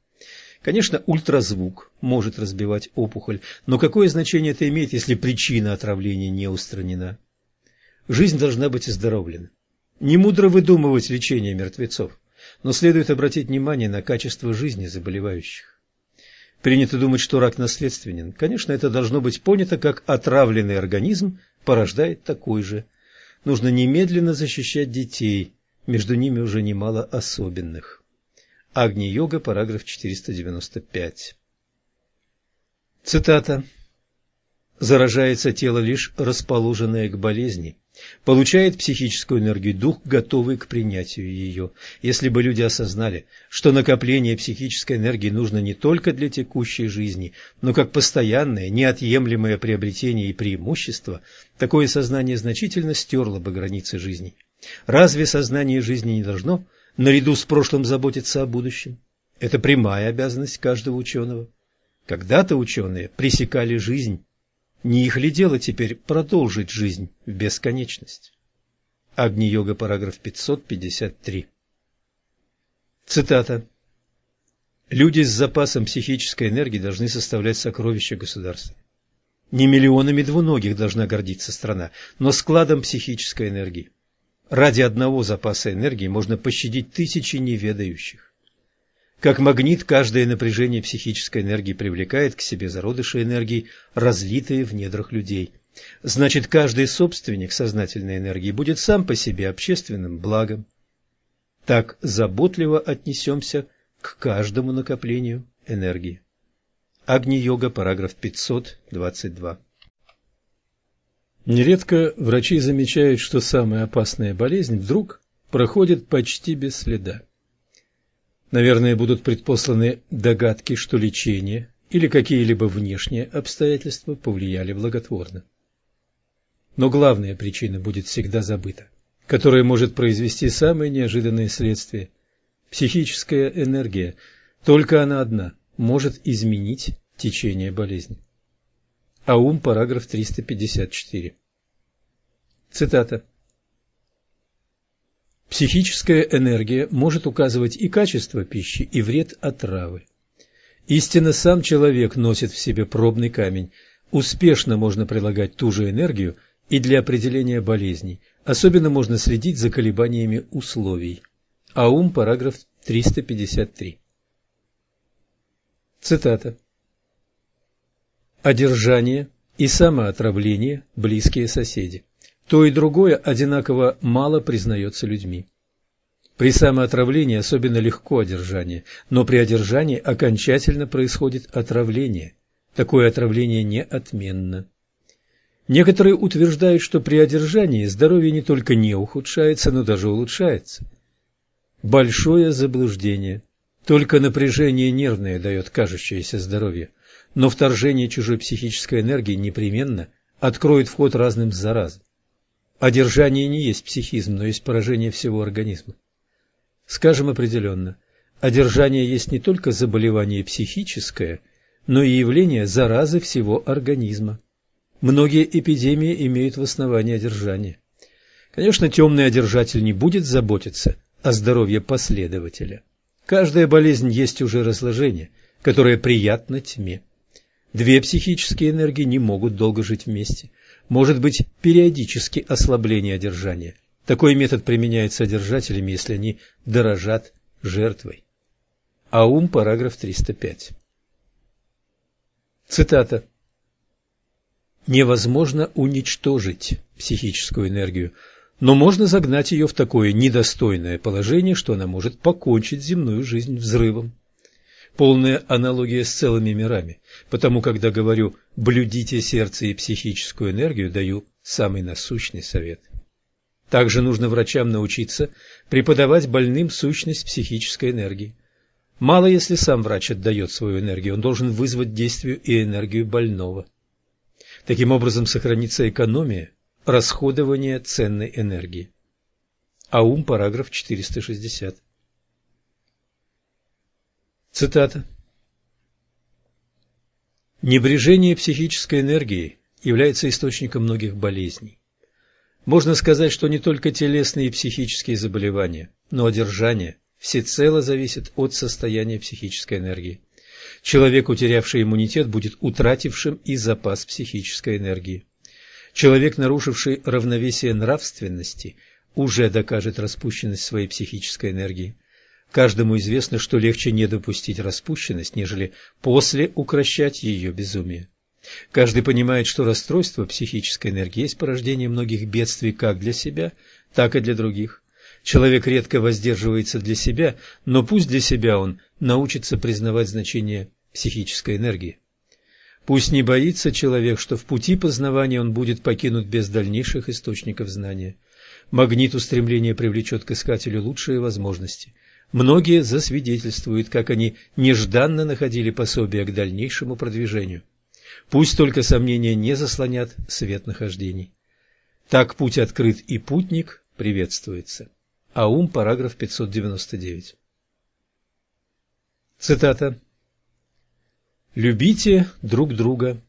S1: Конечно, ультразвук может разбивать опухоль, но какое значение это имеет, если причина отравления не устранена? Жизнь должна быть оздоровлена. Не мудро выдумывать лечение мертвецов, но следует обратить внимание на качество жизни заболевающих. Принято думать, что рак наследственен. Конечно, это должно быть понято как отравленный организм порождает такой же Нужно немедленно защищать детей, между ними уже немало особенных. Агни-йога, параграф 495. Цитата. «Заражается тело лишь расположенное к болезни, получает психическую энергию дух, готовый к принятию ее. Если бы люди осознали, что накопление психической энергии нужно не только для текущей жизни, но как постоянное, неотъемлемое приобретение и преимущество, такое сознание значительно стерло бы границы жизни. Разве сознание жизни не должно наряду с прошлым заботиться о будущем? Это прямая обязанность каждого ученого. Когда-то ученые пресекали жизнь, не их ли дело теперь продолжить жизнь в бесконечность? Агни-йога, параграф 553. Цитата. Люди с запасом психической энергии должны составлять сокровища государства. Не миллионами двуногих должна гордиться страна, но складом психической энергии. Ради одного запаса энергии можно пощадить тысячи неведающих. Как магнит, каждое напряжение психической энергии привлекает к себе зародыши энергии, разлитые в недрах людей. Значит, каждый собственник сознательной энергии будет сам по себе общественным благом. Так заботливо отнесемся к каждому накоплению энергии. Агни-йога, параграф 522. Нередко врачи замечают, что самая опасная болезнь вдруг проходит почти без следа. Наверное, будут предпосланы догадки, что лечение или какие-либо внешние обстоятельства повлияли благотворно. Но главная причина будет всегда забыта, которая может произвести самые неожиданные следствия. Психическая энергия, только она одна, может изменить течение болезни. Аум, параграф 354. Цитата. Психическая энергия может указывать и качество пищи, и вред отравы. Истинно сам человек носит в себе пробный камень. Успешно можно прилагать ту же энергию и для определения болезней. Особенно можно следить за колебаниями условий. Аум, параграф 353. Цитата. Одержание и самоотравление – близкие соседи. То и другое одинаково мало признается людьми. При самоотравлении особенно легко одержание, но при одержании окончательно происходит отравление. Такое отравление неотменно. Некоторые утверждают, что при одержании здоровье не только не ухудшается, но даже улучшается. Большое заблуждение. Только напряжение нервное дает кажущееся здоровье, но вторжение чужой психической энергии непременно откроет вход разным заразам. Одержание не есть психизм, но есть поражение всего организма. Скажем определенно, одержание есть не только заболевание психическое, но и явление заразы всего организма. Многие эпидемии имеют в основании одержания. Конечно, темный одержатель не будет заботиться о здоровье последователя. Каждая болезнь есть уже разложение, которое приятно тьме. Две психические энергии не могут долго жить вместе может быть периодически ослабление одержания. Такой метод применяется одержателями, если они дорожат жертвой. Аум, параграф 305. Цитата. Невозможно уничтожить психическую энергию, но можно загнать ее в такое недостойное положение, что она может покончить земную жизнь взрывом полная аналогия с целыми мирами, потому когда говорю «блюдите сердце и психическую энергию», даю самый насущный совет. Также нужно врачам научиться преподавать больным сущность психической энергии. Мало если сам врач отдает свою энергию, он должен вызвать действию и энергию больного. Таким образом сохранится экономия, расходование ценной энергии. Аум, параграф 460. Цитата. Небрежение психической энергией является источником многих болезней. Можно сказать, что не только телесные и психические заболевания, но одержание всецело зависит от состояния психической энергии. Человек, утерявший иммунитет, будет утратившим и запас психической энергии. Человек, нарушивший равновесие нравственности, уже докажет распущенность своей психической энергии. Каждому известно, что легче не допустить распущенность, нежели после укращать ее безумие. Каждый понимает, что расстройство психической энергии есть порождение многих бедствий как для себя, так и для других. Человек редко воздерживается для себя, но пусть для себя он научится признавать значение психической энергии. Пусть не боится человек, что в пути познавания он будет покинут без дальнейших источников знания. Магнит устремления привлечет к искателю лучшие возможности – Многие засвидетельствуют, как они нежданно находили пособие к дальнейшему продвижению. Пусть только сомнения не заслонят свет нахождений. Так путь открыт и путник приветствуется. Аум, параграф 599. Цитата. «Любите друг друга.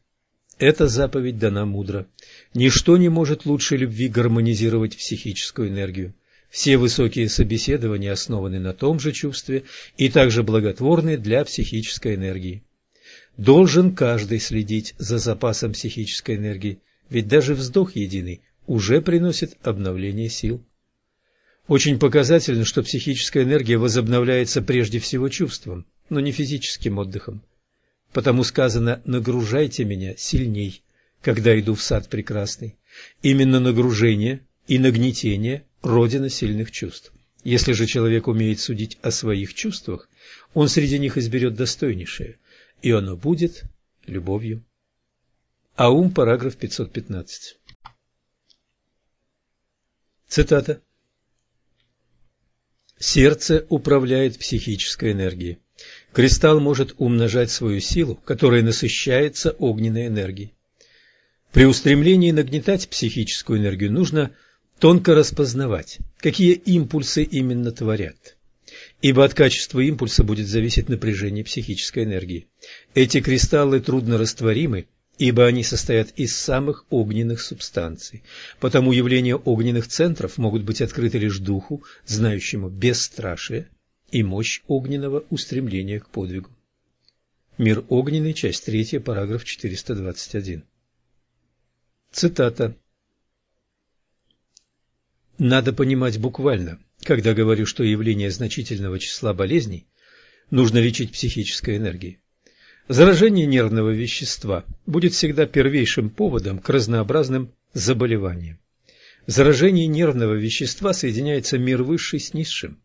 S1: Эта заповедь дана мудро. Ничто не может лучше любви гармонизировать психическую энергию. Все высокие собеседования основаны на том же чувстве и также благотворны для психической энергии. Должен каждый следить за запасом психической энергии, ведь даже вздох единый уже приносит обновление сил. Очень показательно, что психическая энергия возобновляется прежде всего чувством, но не физическим отдыхом. Потому сказано «нагружайте меня сильней, когда иду в сад прекрасный». Именно нагружение и нагнетение – родина сильных чувств. Если же человек умеет судить о своих чувствах, он среди них изберет достойнейшее, и оно будет любовью. Аум, параграф 515. Цитата. Сердце управляет психической энергией. Кристалл может умножать свою силу, которая насыщается огненной энергией. При устремлении нагнетать психическую энергию нужно тонко распознавать, какие импульсы именно творят. Ибо от качества импульса будет зависеть напряжение психической энергии. Эти кристаллы трудно растворимы ибо они состоят из самых огненных субстанций. Потому явления огненных центров могут быть открыты лишь духу, знающему бесстрашие и мощь огненного устремления к подвигу. Мир огненный, часть 3, параграф 421. Цитата. Надо понимать буквально, когда говорю, что явление значительного числа болезней нужно лечить психической энергией. Заражение нервного вещества будет всегда первейшим поводом к разнообразным заболеваниям. В заражении нервного вещества соединяется мир высший с низшим.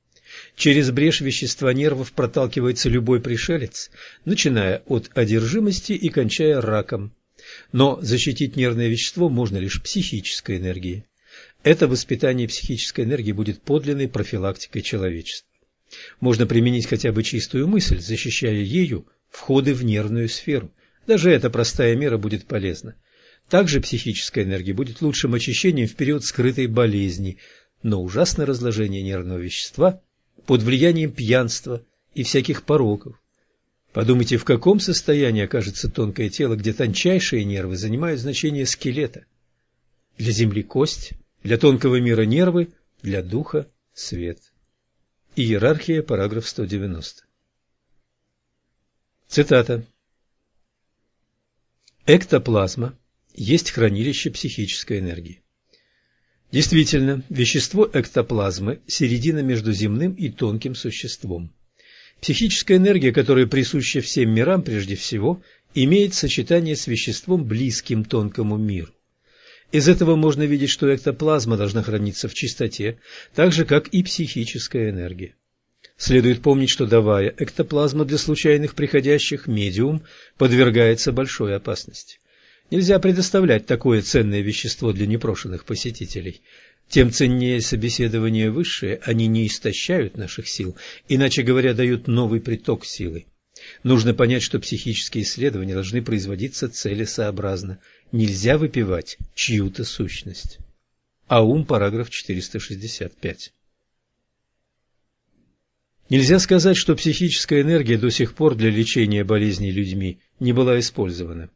S1: Через брешь вещества нервов проталкивается любой пришелец, начиная от одержимости и кончая раком. Но защитить нервное вещество можно лишь психической энергией. Это воспитание психической энергии будет подлинной профилактикой человечества. Можно применить хотя бы чистую мысль, защищая ею входы в нервную сферу. Даже эта простая мера будет полезна. Также психическая энергия будет лучшим очищением в период скрытой болезни, но ужасное разложение нервного вещества под влиянием пьянства и всяких пороков. Подумайте, в каком состоянии окажется тонкое тело, где тончайшие нервы занимают значение скелета. Для земли кость, для тонкого мира нервы, для духа свет. Иерархия, параграф 190. Цитата. Эктоплазма есть хранилище психической энергии. Действительно, вещество эктоплазмы – середина между земным и тонким существом. Психическая энергия, которая присуща всем мирам прежде всего, имеет сочетание с веществом, близким тонкому миру. Из этого можно видеть, что эктоплазма должна храниться в чистоте, так же, как и психическая энергия. Следует помнить, что давая эктоплазму для случайных приходящих, медиум подвергается большой опасности. Нельзя предоставлять такое ценное вещество для непрошенных посетителей. Тем ценнее собеседование высшее, они не истощают наших сил, иначе говоря, дают новый приток силы. Нужно понять, что психические исследования должны производиться целесообразно. Нельзя выпивать чью-то сущность. Аум, параграф 465. Нельзя сказать, что психическая энергия до сих пор для лечения болезней людьми не была использована.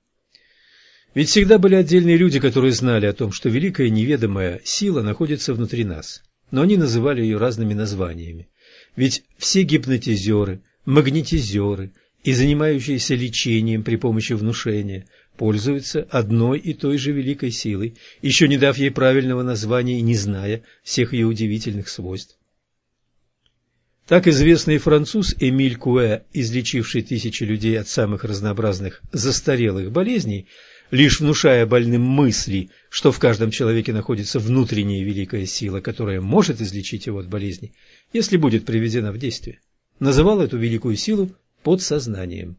S1: Ведь всегда были отдельные люди, которые знали о том, что великая неведомая сила находится внутри нас, но они называли ее разными названиями. Ведь все гипнотизеры, магнетизеры и занимающиеся лечением при помощи внушения пользуются одной и той же великой силой, еще не дав ей правильного названия и не зная всех ее удивительных свойств. Так известный француз Эмиль Куэ, излечивший тысячи людей от самых разнообразных застарелых болезней, лишь внушая больным мысли, что в каждом человеке находится внутренняя великая сила, которая может излечить его от болезней, если будет приведена в действие, называл эту великую силу подсознанием.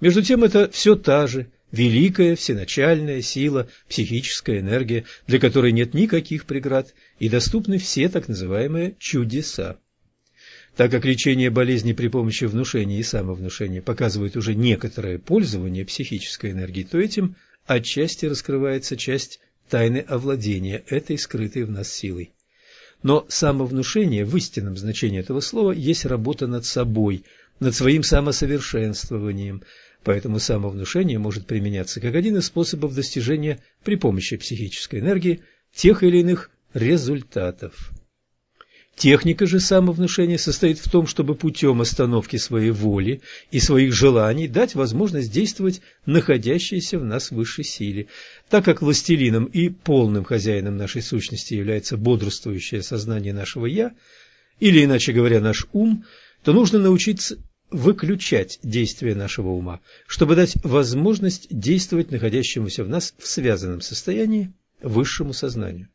S1: Между тем это все та же великая всеначальная сила, психическая энергия, для которой нет никаких преград и доступны все так называемые чудеса. Так как лечение болезни при помощи внушения и самовнушения показывает уже некоторое пользование психической энергией, то этим отчасти раскрывается часть тайны овладения этой скрытой в нас силой. Но самовнушение в истинном значении этого слова есть работа над собой, над своим самосовершенствованием, поэтому самовнушение может применяться как один из способов достижения при помощи психической энергии тех или иных результатов. Техника же самовнушения состоит в том, чтобы путем остановки своей воли и своих желаний дать возможность действовать находящейся в нас высшей силе. Так как властелином и полным хозяином нашей сущности является бодрствующее сознание нашего «я», или, иначе говоря, наш ум, то нужно научиться выключать действия нашего ума, чтобы дать возможность действовать находящемуся в нас в связанном состоянии высшему сознанию.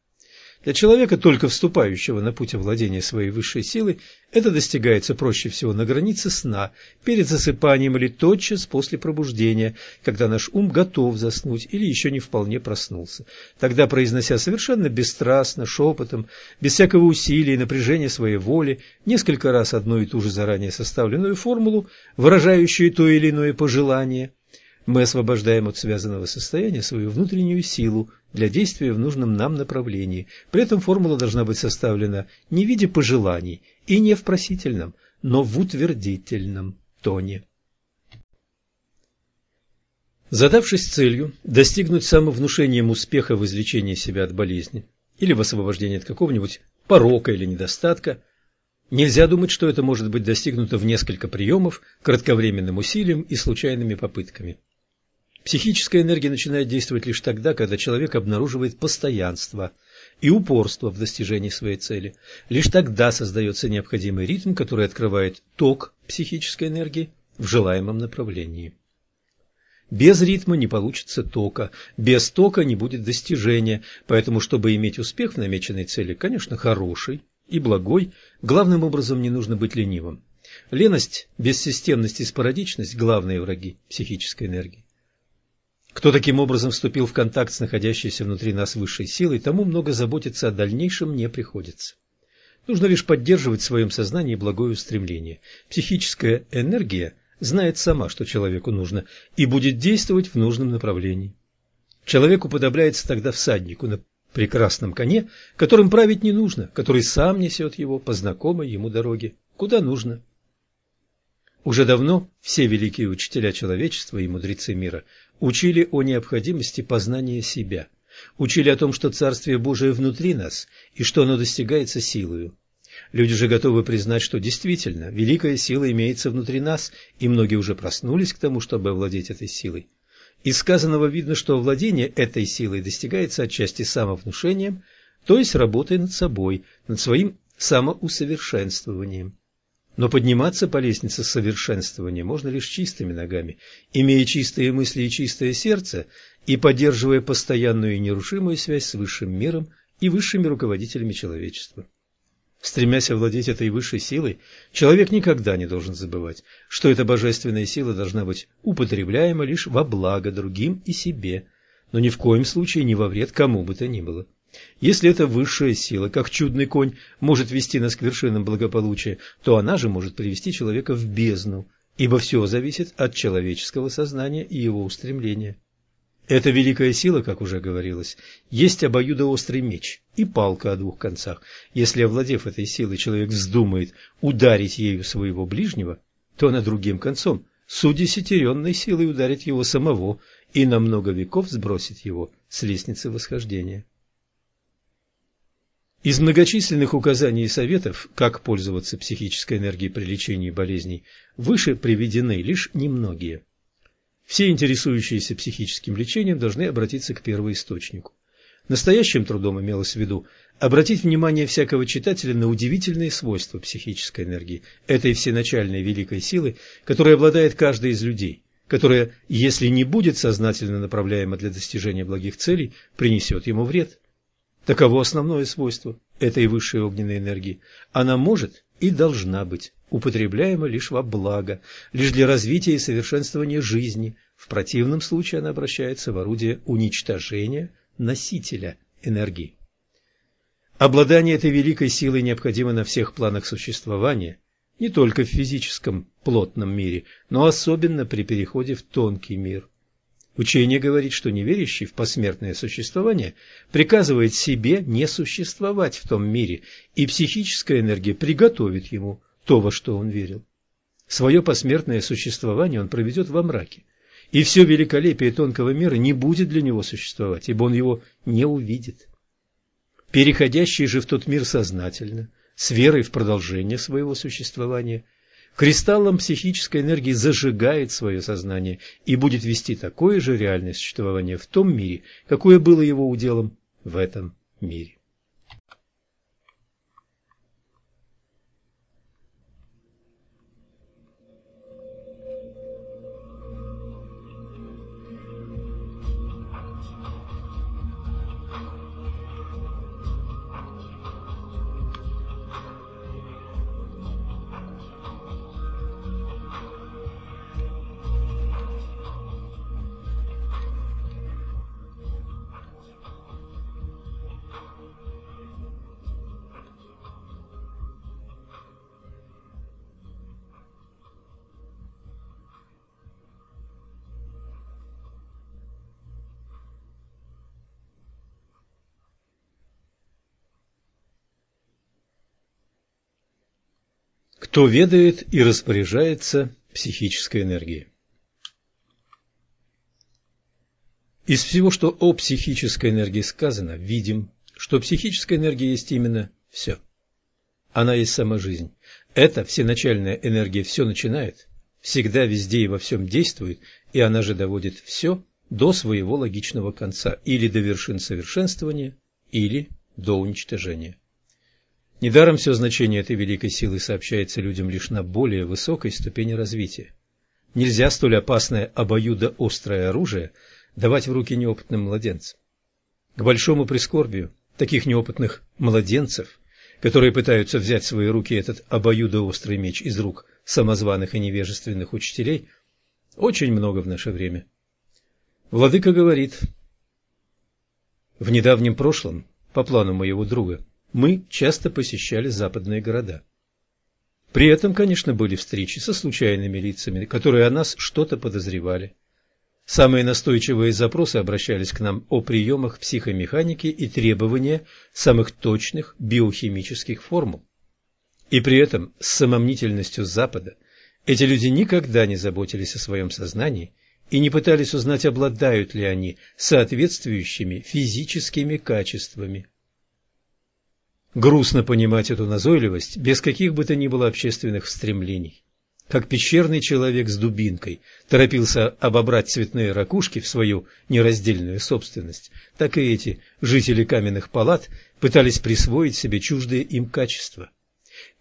S1: Для человека, только вступающего на путь овладения своей высшей силой, это достигается проще всего на границе сна, перед засыпанием или тотчас после пробуждения, когда наш ум готов заснуть или еще не вполне проснулся. Тогда, произнося совершенно бесстрастно, шепотом, без всякого усилия и напряжения своей воли, несколько раз одну и ту же заранее составленную формулу, выражающую то или иное пожелание – мы освобождаем от связанного состояния свою внутреннюю силу для действия в нужном нам направлении. При этом формула должна быть составлена не в виде пожеланий и не в просительном, но в утвердительном тоне. Задавшись целью достигнуть самовнушением успеха в излечении себя от болезни или в освобождении от какого-нибудь порока или недостатка, нельзя думать, что это может быть достигнуто в несколько приемов, кратковременным усилием и случайными попытками. Психическая энергия начинает действовать лишь тогда, когда человек обнаруживает постоянство и упорство в достижении своей цели. Лишь тогда создается необходимый ритм, который открывает ток психической энергии в желаемом направлении. Без ритма не получится тока, без тока не будет достижения, поэтому, чтобы иметь успех в намеченной цели, конечно, хороший и благой, главным образом не нужно быть ленивым. Леность, бессистемность и спорадичность – главные враги психической энергии. Кто таким образом вступил в контакт с находящейся внутри нас высшей силой, тому много заботиться о дальнейшем не приходится. Нужно лишь поддерживать в своем сознании благое устремление. Психическая энергия знает сама, что человеку нужно, и будет действовать в нужном направлении. Человеку подобляется тогда всаднику на прекрасном коне, которым править не нужно, который сам несет его по знакомой ему дороге, куда нужно. Уже давно все великие учителя человечества и мудрецы мира учили о необходимости познания себя, учили о том, что Царствие Божие внутри нас и что оно достигается силою. Люди же готовы признать, что действительно великая сила имеется внутри нас, и многие уже проснулись к тому, чтобы овладеть этой силой. Из сказанного видно, что овладение этой силой достигается отчасти самовнушением, то есть работой над собой, над своим самоусовершенствованием. Но подниматься по лестнице совершенствования можно лишь чистыми ногами, имея чистые мысли и чистое сердце, и поддерживая постоянную и нерушимую связь с высшим миром и высшими руководителями человечества. Стремясь овладеть этой высшей силой, человек никогда не должен забывать, что эта божественная сила должна быть употребляема лишь во благо другим и себе, но ни в коем случае не во вред кому бы то ни было. Если эта высшая сила, как чудный конь, может вести нас к вершинам благополучия, то она же может привести человека в бездну, ибо все зависит от человеческого сознания и его устремления. Эта великая сила, как уже говорилось, есть обоюдоострый меч и палка о двух концах. Если, овладев этой силой, человек вздумает ударить ею своего ближнего, то она другим концом с удесятеренной силой ударит его самого и на много веков сбросит его с лестницы восхождения. Из многочисленных указаний и советов, как пользоваться психической энергией при лечении болезней, выше приведены лишь немногие. Все интересующиеся психическим лечением должны обратиться к первоисточнику. Настоящим трудом имелось в виду обратить внимание всякого читателя на удивительные свойства психической энергии, этой всеначальной великой силы, которая обладает каждый из людей, которая, если не будет сознательно направляема для достижения благих целей, принесет ему вред. Таково основное свойство этой высшей огненной энергии. Она может и должна быть употребляема лишь во благо, лишь для развития и совершенствования жизни. В противном случае она обращается в орудие уничтожения носителя энергии. Обладание этой великой силой необходимо на всех планах существования, не только в физическом плотном мире, но особенно при переходе в тонкий мир. Учение говорит, что неверящий в посмертное существование приказывает себе не существовать в том мире, и психическая энергия приготовит ему то, во что он верил. Свое посмертное существование он проведет во мраке, и все великолепие тонкого мира не будет для него существовать, ибо он его не увидит. Переходящий же в тот мир сознательно, с верой в продолжение своего существования – кристаллом психической энергии зажигает свое сознание и будет вести такое же реальное существование в том мире, какое было его уделом в этом мире. Кто ведает и распоряжается психической энергией? Из всего, что о психической энергии сказано, видим, что психическая энергия есть именно все. Она есть сама жизнь. Это всеначальная энергия все начинает, всегда, везде и во всем действует, и она же доводит все до своего логичного конца, или до вершин совершенствования, или до уничтожения. Недаром все значение этой великой силы сообщается людям лишь на более высокой ступени развития. Нельзя столь опасное обоюдоострое оружие давать в руки неопытным младенцам. К большому прискорбию таких неопытных младенцев, которые пытаются взять в свои руки этот обоюдоострый меч из рук самозваных и невежественных учителей, очень много в наше время. Владыка говорит, в недавнем прошлом, по плану моего друга, мы часто посещали западные города. При этом, конечно, были встречи со случайными лицами, которые о нас что-то подозревали. Самые настойчивые запросы обращались к нам о приемах психомеханики и требования самых точных биохимических формул. И при этом с самомнительностью Запада эти люди никогда не заботились о своем сознании и не пытались узнать, обладают ли они соответствующими физическими качествами. Грустно понимать эту назойливость без каких бы то ни было общественных стремлений. Как пещерный человек с дубинкой торопился обобрать цветные ракушки в свою нераздельную собственность, так и эти жители каменных палат пытались присвоить себе чуждые им качества.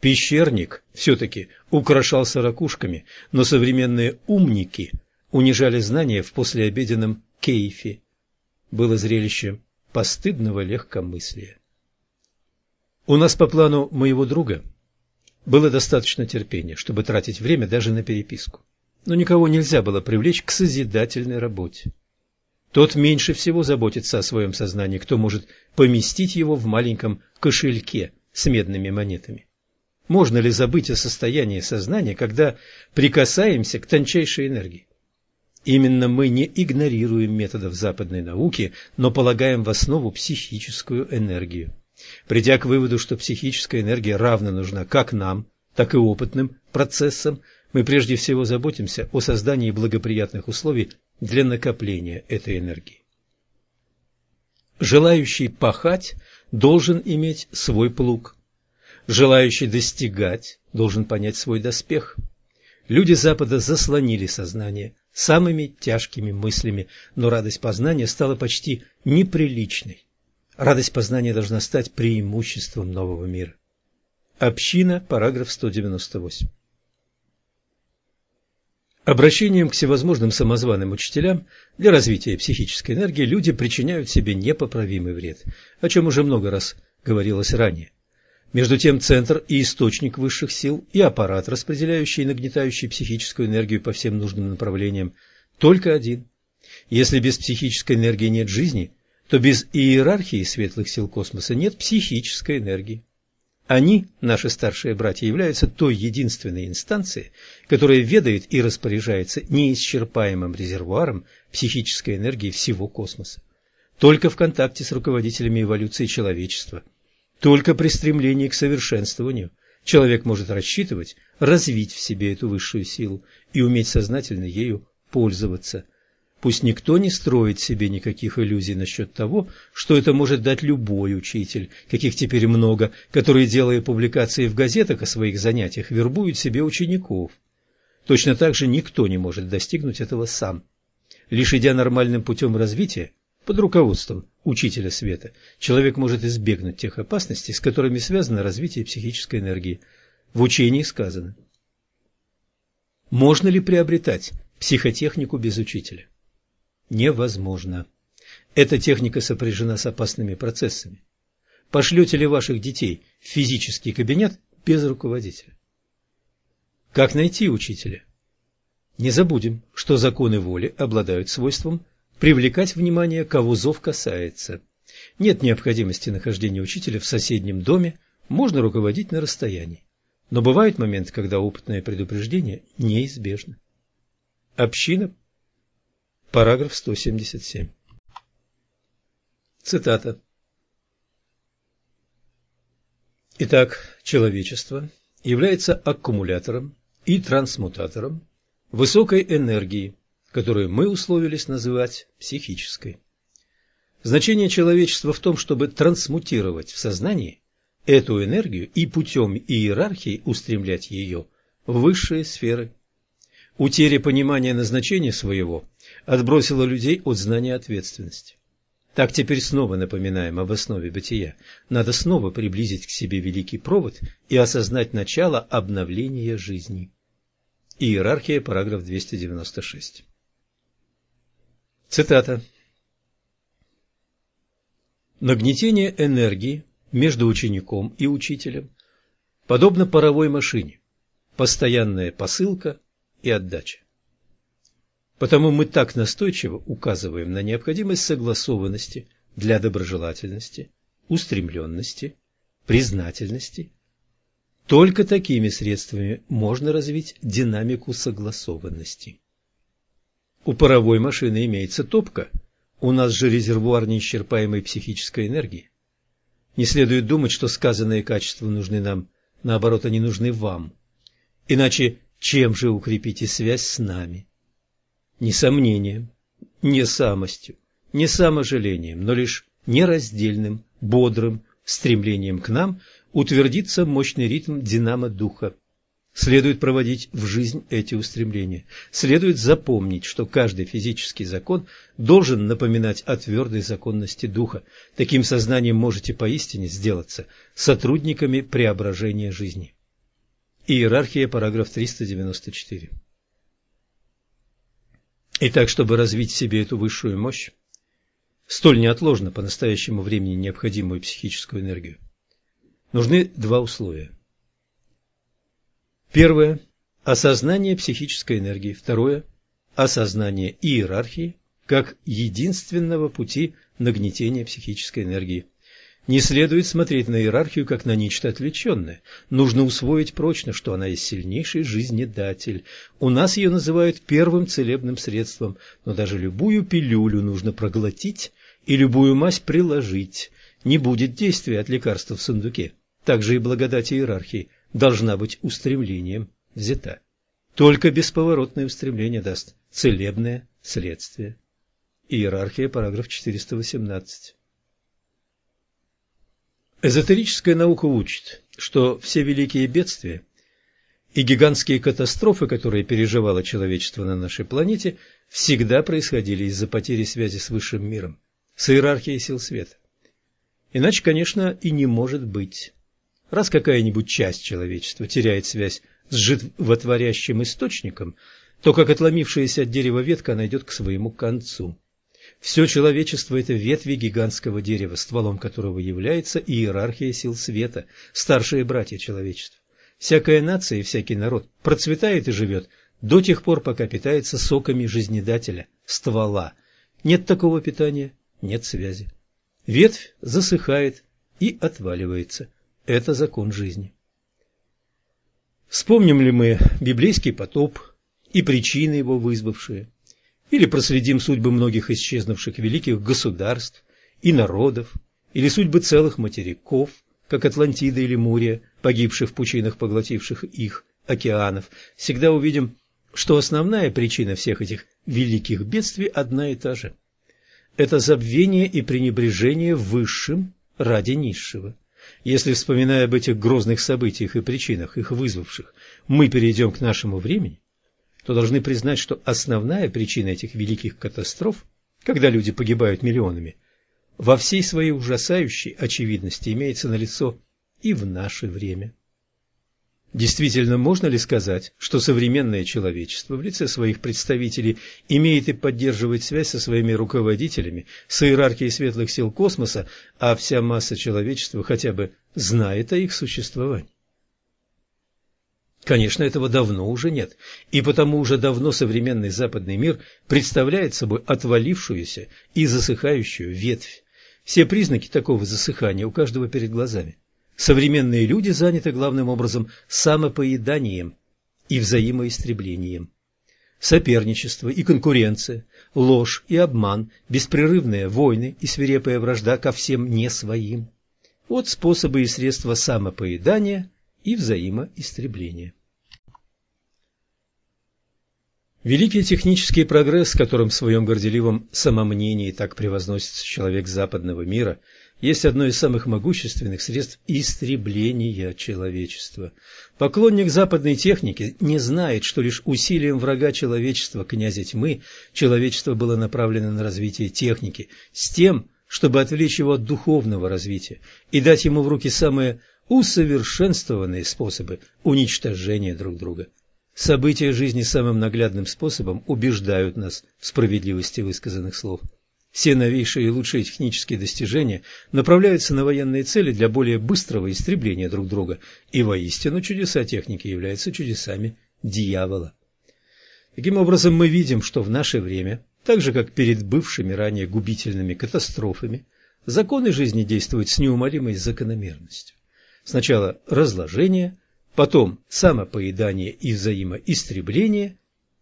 S1: Пещерник все-таки украшался ракушками, но современные умники унижали знания в послеобеденном кейфе. Было зрелище постыдного легкомыслия. У нас по плану моего друга было достаточно терпения, чтобы тратить время даже на переписку. Но никого нельзя было привлечь к созидательной работе. Тот меньше всего заботится о своем сознании, кто может поместить его в маленьком кошельке с медными монетами. Можно ли забыть о состоянии сознания, когда прикасаемся к тончайшей энергии? Именно мы не игнорируем методов западной науки, но полагаем в основу психическую энергию. Придя к выводу, что психическая энергия равно нужна как нам, так и опытным процессам, мы прежде всего заботимся о создании благоприятных условий для накопления этой энергии. Желающий пахать должен иметь свой плуг. Желающий достигать должен понять свой доспех. Люди Запада заслонили сознание самыми тяжкими мыслями, но радость познания стала почти неприличной. Радость познания должна стать преимуществом нового мира. Община, параграф 198. Обращением к всевозможным самозваным учителям для развития психической энергии люди причиняют себе непоправимый вред, о чем уже много раз говорилось ранее. Между тем центр и источник высших сил и аппарат, распределяющий и нагнетающий психическую энергию по всем нужным направлениям, только один. Если без психической энергии нет жизни, то без иерархии светлых сил космоса нет психической энергии. Они, наши старшие братья, являются той единственной инстанцией, которая ведает и распоряжается неисчерпаемым резервуаром психической энергии всего космоса. Только в контакте с руководителями эволюции человечества, только при стремлении к совершенствованию человек может рассчитывать развить в себе эту высшую силу и уметь сознательно ею пользоваться – Пусть никто не строит себе никаких иллюзий насчет того, что это может дать любой учитель, каких теперь много, которые, делая публикации в газетах о своих занятиях, вербуют себе учеников. Точно так же никто не может достигнуть этого сам. Лишь идя нормальным путем развития, под руководством учителя света, человек может избегнуть тех опасностей, с которыми связано развитие психической энергии. В учении сказано. Можно ли приобретать психотехнику без учителя? Невозможно. Эта техника сопряжена с опасными процессами. Пошлете ли ваших детей в физический кабинет без руководителя? Как найти учителя? Не забудем, что законы воли обладают свойством привлекать внимание, кого зов касается. Нет необходимости нахождения учителя в соседнем доме, можно руководить на расстоянии. Но бывают моменты, когда опытное предупреждение неизбежно. Община Параграф 177. Цитата. Итак, человечество является аккумулятором и трансмутатором высокой энергии, которую мы условились называть психической. Значение человечества в том, чтобы трансмутировать в сознании эту энергию и путем иерархии устремлять ее в высшие сферы. Утеря понимания назначения своего отбросила людей от знания ответственности. Так теперь снова напоминаем об основе бытия. Надо снова приблизить к себе великий провод и осознать начало обновления жизни. Иерархия, параграф 296. Цитата. Нагнетение энергии между учеником и учителем подобно паровой машине, постоянная посылка и отдача. Потому мы так настойчиво указываем на необходимость согласованности для доброжелательности, устремленности, признательности. Только такими средствами можно развить динамику согласованности. У паровой машины имеется топка, у нас же резервуар неисчерпаемой психической энергии. Не следует думать, что сказанные качества нужны нам, наоборот, они нужны вам. Иначе чем же укрепите связь с нами? Не сомнением, не самостью, не саможалением, но лишь нераздельным, бодрым стремлением к нам утвердится мощный ритм динамо духа. Следует проводить в жизнь эти устремления. Следует запомнить, что каждый физический закон должен напоминать о твердой законности духа. Таким сознанием можете поистине сделаться сотрудниками преображения жизни. Иерархия, параграф 394. Итак, чтобы развить в себе эту высшую мощь, столь неотложно по настоящему времени необходимую психическую энергию, нужны два условия. Первое – осознание психической энергии. Второе – осознание иерархии как единственного пути нагнетения психической энергии. Не следует смотреть на иерархию как на нечто отвлеченное. Нужно усвоить прочно, что она есть сильнейший жизнедатель. У нас ее называют первым целебным средством, но даже любую пилюлю нужно проглотить и любую мазь приложить. Не будет действия от лекарства в сундуке. Также и благодать иерархии должна быть устремлением взята. Только бесповоротное устремление даст целебное следствие. Иерархия, параграф 418. Эзотерическая наука учит, что все великие бедствия и гигантские катастрофы, которые переживало человечество на нашей планете, всегда происходили из-за потери связи с высшим миром, с иерархией сил света. Иначе, конечно, и не может быть. Раз какая-нибудь часть человечества теряет связь с животворящим источником, то как отломившаяся от дерева ветка она идет к своему концу. Все человечество – это ветви гигантского дерева, стволом которого является иерархия сил света, старшие братья человечества. Всякая нация и всякий народ процветает и живет до тех пор, пока питается соками жизнедателя, ствола. Нет такого питания – нет связи. Ветвь засыхает и отваливается. Это закон жизни. Вспомним ли мы библейский потоп и причины его вызвавшие? Или проследим судьбы многих исчезнувших великих государств и народов, или судьбы целых материков, как Атлантида или Мурия, погибших в пучинах, поглотивших их, океанов, всегда увидим, что основная причина всех этих великих бедствий одна и та же. Это забвение и пренебрежение высшим ради низшего. Если, вспоминая об этих грозных событиях и причинах, их вызвавших, мы перейдем к нашему времени, то должны признать, что основная причина этих великих катастроф, когда люди погибают миллионами, во всей своей ужасающей очевидности имеется налицо и в наше время. Действительно, можно ли сказать, что современное человечество в лице своих представителей имеет и поддерживает связь со своими руководителями, с иерархией светлых сил космоса, а вся масса человечества хотя бы знает о их существовании? Конечно, этого давно уже нет, и потому уже давно современный западный мир представляет собой отвалившуюся и засыхающую ветвь. Все признаки такого засыхания у каждого перед глазами. Современные люди заняты главным образом самопоеданием и взаимоистреблением. Соперничество и конкуренция, ложь и обман, беспрерывные войны и свирепая вражда ко всем не своим. Вот способы и средства самопоедания и взаимоистребления. Великий технический прогресс, которым в своем горделивом самомнении так превозносится человек западного мира, есть одно из самых могущественных средств истребления человечества. Поклонник западной техники не знает, что лишь усилием врага человечества, князя тьмы, человечество было направлено на развитие техники, с тем, чтобы отвлечь его от духовного развития и дать ему в руки самые усовершенствованные способы уничтожения друг друга. События жизни самым наглядным способом убеждают нас в справедливости высказанных слов. Все новейшие и лучшие технические достижения направляются на военные цели для более быстрого истребления друг друга, и воистину чудеса техники являются чудесами дьявола. Таким образом, мы видим, что в наше время, так же как перед бывшими ранее губительными катастрофами, законы жизни действуют с неумолимой закономерностью. Сначала разложение, потом самопоедание и взаимоистребление,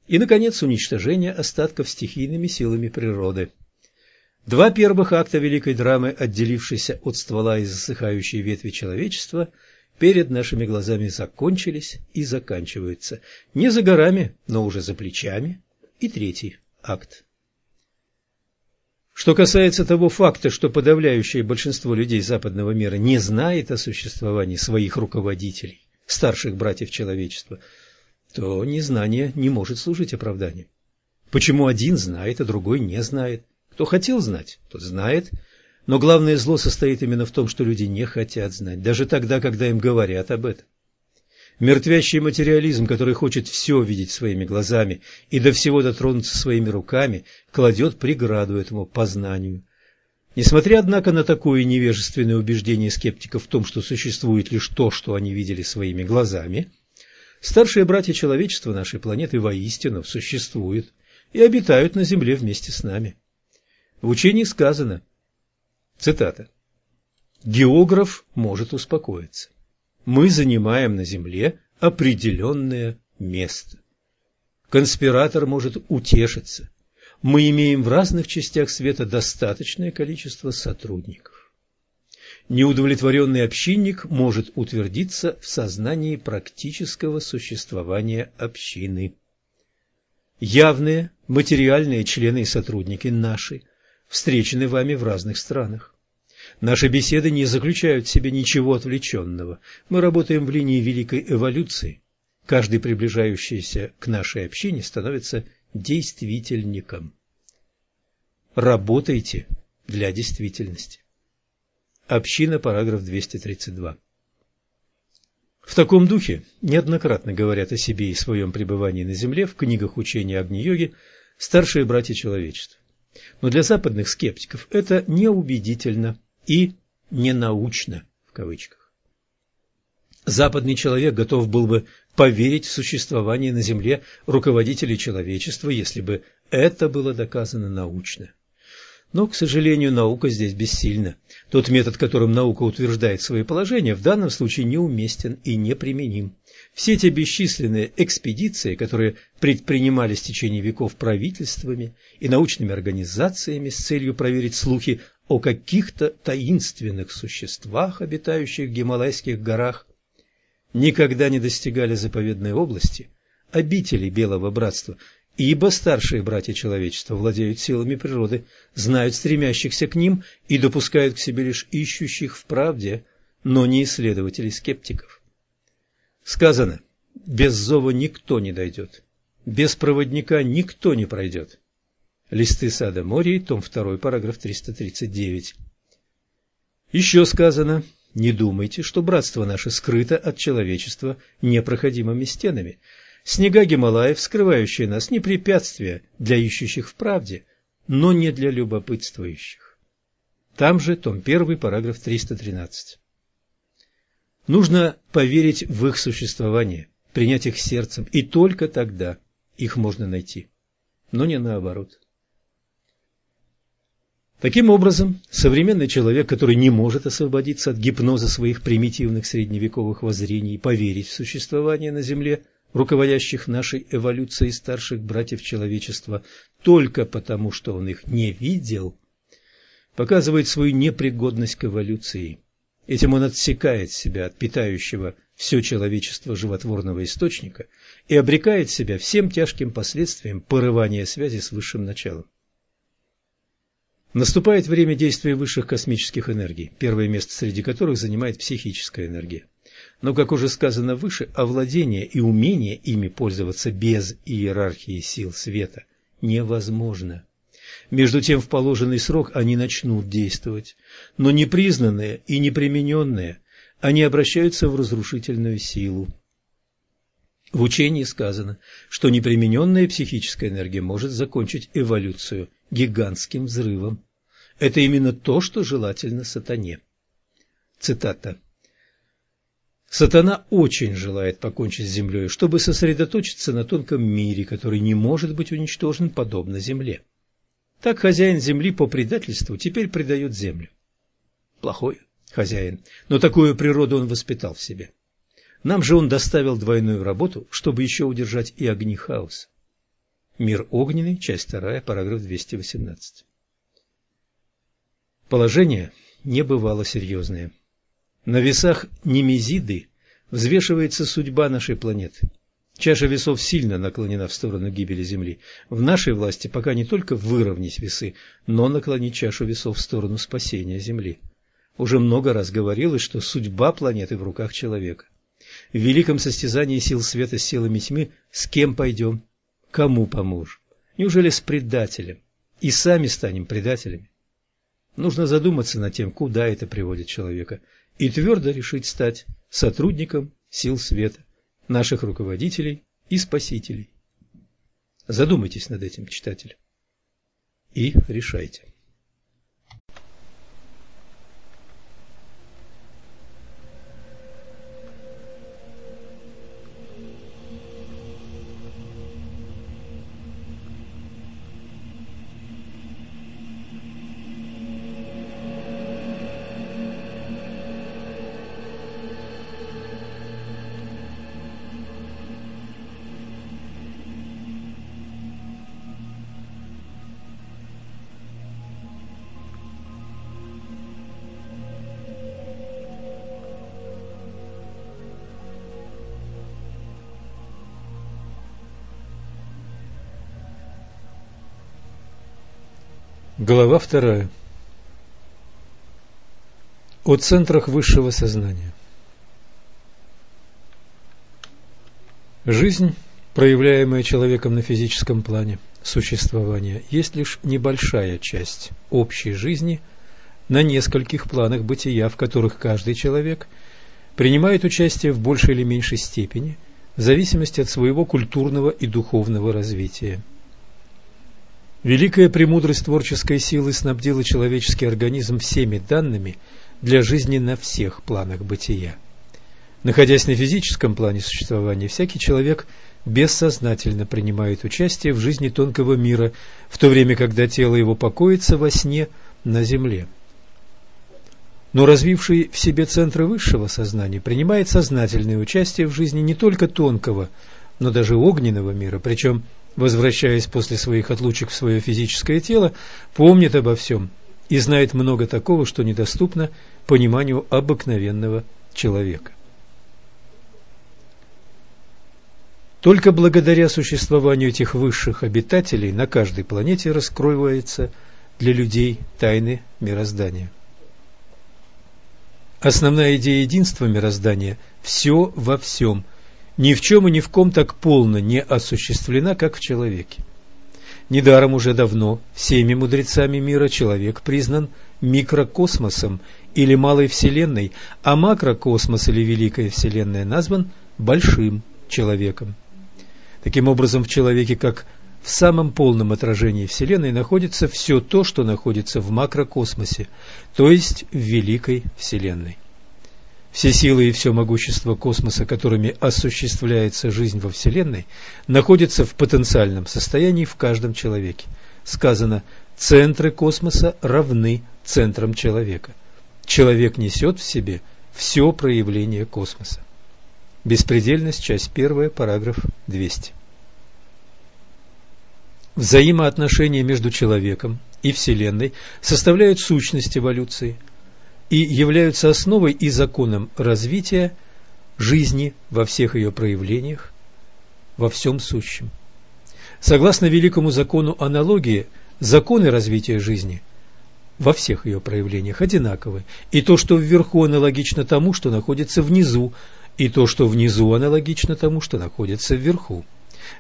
S1: и, наконец, уничтожение остатков стихийными силами природы. Два первых акта великой драмы, отделившейся от ствола и засыхающей ветви человечества, перед нашими глазами закончились и заканчиваются. Не за горами, но уже за плечами. И третий акт. Что касается того факта, что подавляющее большинство людей западного мира не знает о существовании своих руководителей, старших братьев человечества, то незнание не может служить оправданием. Почему один знает, а другой не знает? Кто хотел знать, тот знает. Но главное зло состоит именно в том, что люди не хотят знать, даже тогда, когда им говорят об этом. Мертвящий материализм, который хочет все видеть своими глазами и до всего дотронуться своими руками, кладет преграду этому познанию. Несмотря, однако, на такое невежественное убеждение скептиков в том, что существует лишь то, что они видели своими глазами, старшие братья человечества нашей планеты воистину существуют и обитают на Земле вместе с нами. В учении сказано, цитата, «Географ может успокоиться. Мы занимаем на Земле определенное место. Конспиратор может утешиться мы имеем в разных частях света достаточное количество сотрудников. Неудовлетворенный общинник может утвердиться в сознании практического существования общины. Явные материальные члены и сотрудники наши встречены вами в разных странах. Наши беседы не заключают в себе ничего отвлеченного. Мы работаем в линии великой эволюции. Каждый приближающийся к нашей общине становится действительником. Работайте для действительности. Община, параграф 232. В таком духе неоднократно говорят о себе и своем пребывании на Земле в книгах учения Агни-йоги старшие братья человечества. Но для западных скептиков это неубедительно и «ненаучно» в кавычках. Западный человек готов был бы поверить в существование на Земле руководителей человечества, если бы это было доказано научно. Но, к сожалению, наука здесь бессильна. Тот метод, которым наука утверждает свои положения, в данном случае неуместен и неприменим. Все те бесчисленные экспедиции, которые предпринимались в течение веков правительствами и научными организациями с целью проверить слухи о каких-то таинственных существах, обитающих в Гималайских горах, никогда не достигали заповедной области, обители Белого Братства, ибо старшие братья человечества владеют силами природы, знают стремящихся к ним и допускают к себе лишь ищущих в правде, но не исследователей-скептиков. Сказано, без зова никто не дойдет, без проводника никто не пройдет. Листы сада Мории, том 2, параграф 339. Еще сказано, не думайте, что братство наше скрыто от человечества непроходимыми стенами. Снега Гималаев, скрывающие нас, не препятствие для ищущих в правде, но не для любопытствующих. Там же том 1, параграф 313. Нужно поверить в их существование, принять их сердцем, и только тогда их можно найти, но не наоборот. Таким образом, современный человек, который не может освободиться от гипноза своих примитивных средневековых воззрений и поверить в существование на Земле руководящих нашей эволюцией старших братьев человечества только потому, что он их не видел, показывает свою непригодность к эволюции Этим он отсекает себя от питающего все человечество животворного источника и обрекает себя всем тяжким последствиям порывания связи с высшим началом. Наступает время действия высших космических энергий, первое место среди которых занимает психическая энергия. Но, как уже сказано выше, овладение и умение ими пользоваться без иерархии сил света невозможно. Между тем, в положенный срок они начнут действовать, но непризнанные и непримененные, они обращаются в разрушительную силу. В учении сказано, что непримененная психическая энергия может закончить эволюцию гигантским взрывом. Это именно то, что желательно сатане. Цитата. Сатана очень желает покончить с землей, чтобы сосредоточиться на тонком мире, который не может быть уничтожен подобно земле. Так хозяин земли по предательству теперь предает землю. Плохой хозяин, но такую природу он воспитал в себе. Нам же он доставил двойную работу, чтобы еще удержать и огни хаоса. Мир огненный, часть 2, параграф 218. Положение не бывало серьезное. На весах Немезиды взвешивается судьба нашей планеты. Чаша весов сильно наклонена в сторону гибели Земли. В нашей власти пока не только выровнять весы, но наклонить чашу весов в сторону спасения Земли. Уже много раз говорилось, что судьба планеты в руках человека. В великом состязании сил света с силами тьмы с кем пойдем? Кому поможем? Неужели с предателем? И сами станем предателями? Нужно задуматься над тем, куда это приводит человека – и твердо решить стать сотрудником сил света, наших руководителей и спасителей. Задумайтесь над этим, читатель, и решайте. Глава вторая. О центрах высшего сознания. Жизнь, проявляемая человеком на физическом плане существования, есть лишь небольшая часть общей жизни на нескольких планах бытия, в которых каждый человек принимает участие в большей или меньшей степени в зависимости от своего культурного и духовного развития. Великая премудрость творческой силы снабдила человеческий организм всеми данными для жизни на всех планах бытия. Находясь на физическом плане существования, всякий человек бессознательно принимает участие в жизни тонкого мира, в то время, когда тело его покоится во сне на земле. Но развивший в себе центры высшего сознания принимает сознательное участие в жизни не только тонкого, но даже огненного мира, причем возвращаясь после своих отлучек в свое физическое тело, помнит обо всем и знает много такого, что недоступно пониманию обыкновенного человека. Только благодаря существованию этих высших обитателей на каждой планете раскроивается для людей тайны мироздания. Основная идея единства мироздания – все во всем – ни в чем и ни в ком так полно не осуществлена, как в человеке. Недаром уже давно всеми мудрецами мира человек признан микрокосмосом или малой вселенной, а макрокосмос или великая вселенная назван большим человеком. Таким образом, в человеке, как в самом полном отражении Вселенной, находится все то, что находится в макрокосмосе, то есть в великой Вселенной. Все силы и все могущество космоса, которыми осуществляется жизнь во Вселенной, находятся в потенциальном состоянии в каждом человеке. Сказано, центры космоса равны центрам человека. Человек несет в себе все проявление космоса. Беспредельность, часть первая, параграф 200. Взаимоотношения между человеком и Вселенной составляют сущность эволюции – и являются основой и законом развития жизни во всех ее проявлениях, во всем сущем. Согласно великому закону аналогии, законы развития жизни во всех ее проявлениях одинаковы, и то, что вверху аналогично тому, что находится внизу, и то, что внизу аналогично тому, что находится вверху.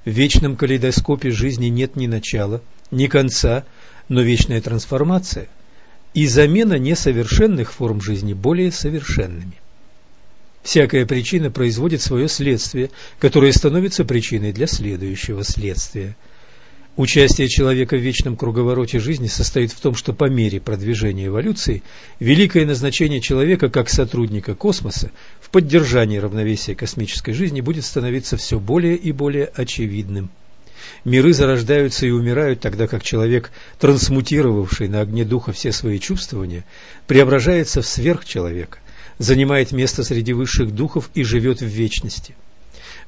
S1: В вечном калейдоскопе жизни нет ни начала, ни конца, но вечная трансформация и замена несовершенных форм жизни более совершенными. Всякая причина производит свое следствие, которое становится причиной для следующего следствия. Участие человека в вечном круговороте жизни состоит в том, что по мере продвижения эволюции великое назначение человека как сотрудника космоса в поддержании равновесия космической жизни будет становиться все более и более очевидным. Миры зарождаются и умирают, тогда как человек, трансмутировавший на огне духа все свои чувствования, преображается в сверхчеловека, занимает место среди высших духов и живет в вечности.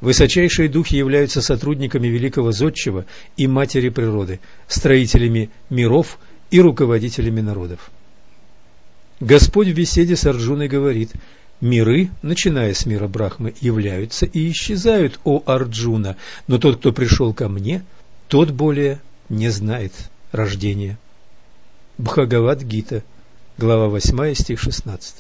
S1: Высочайшие духи являются сотрудниками великого зодчего и матери природы, строителями миров и руководителями народов. Господь в беседе с Арджуной говорит «Миры, начиная с мира Брахмы, являются и исчезают, о Арджуна, но тот, кто пришел ко мне, тот более не знает рождения». Бхагавад-гита, глава 8, стих 16.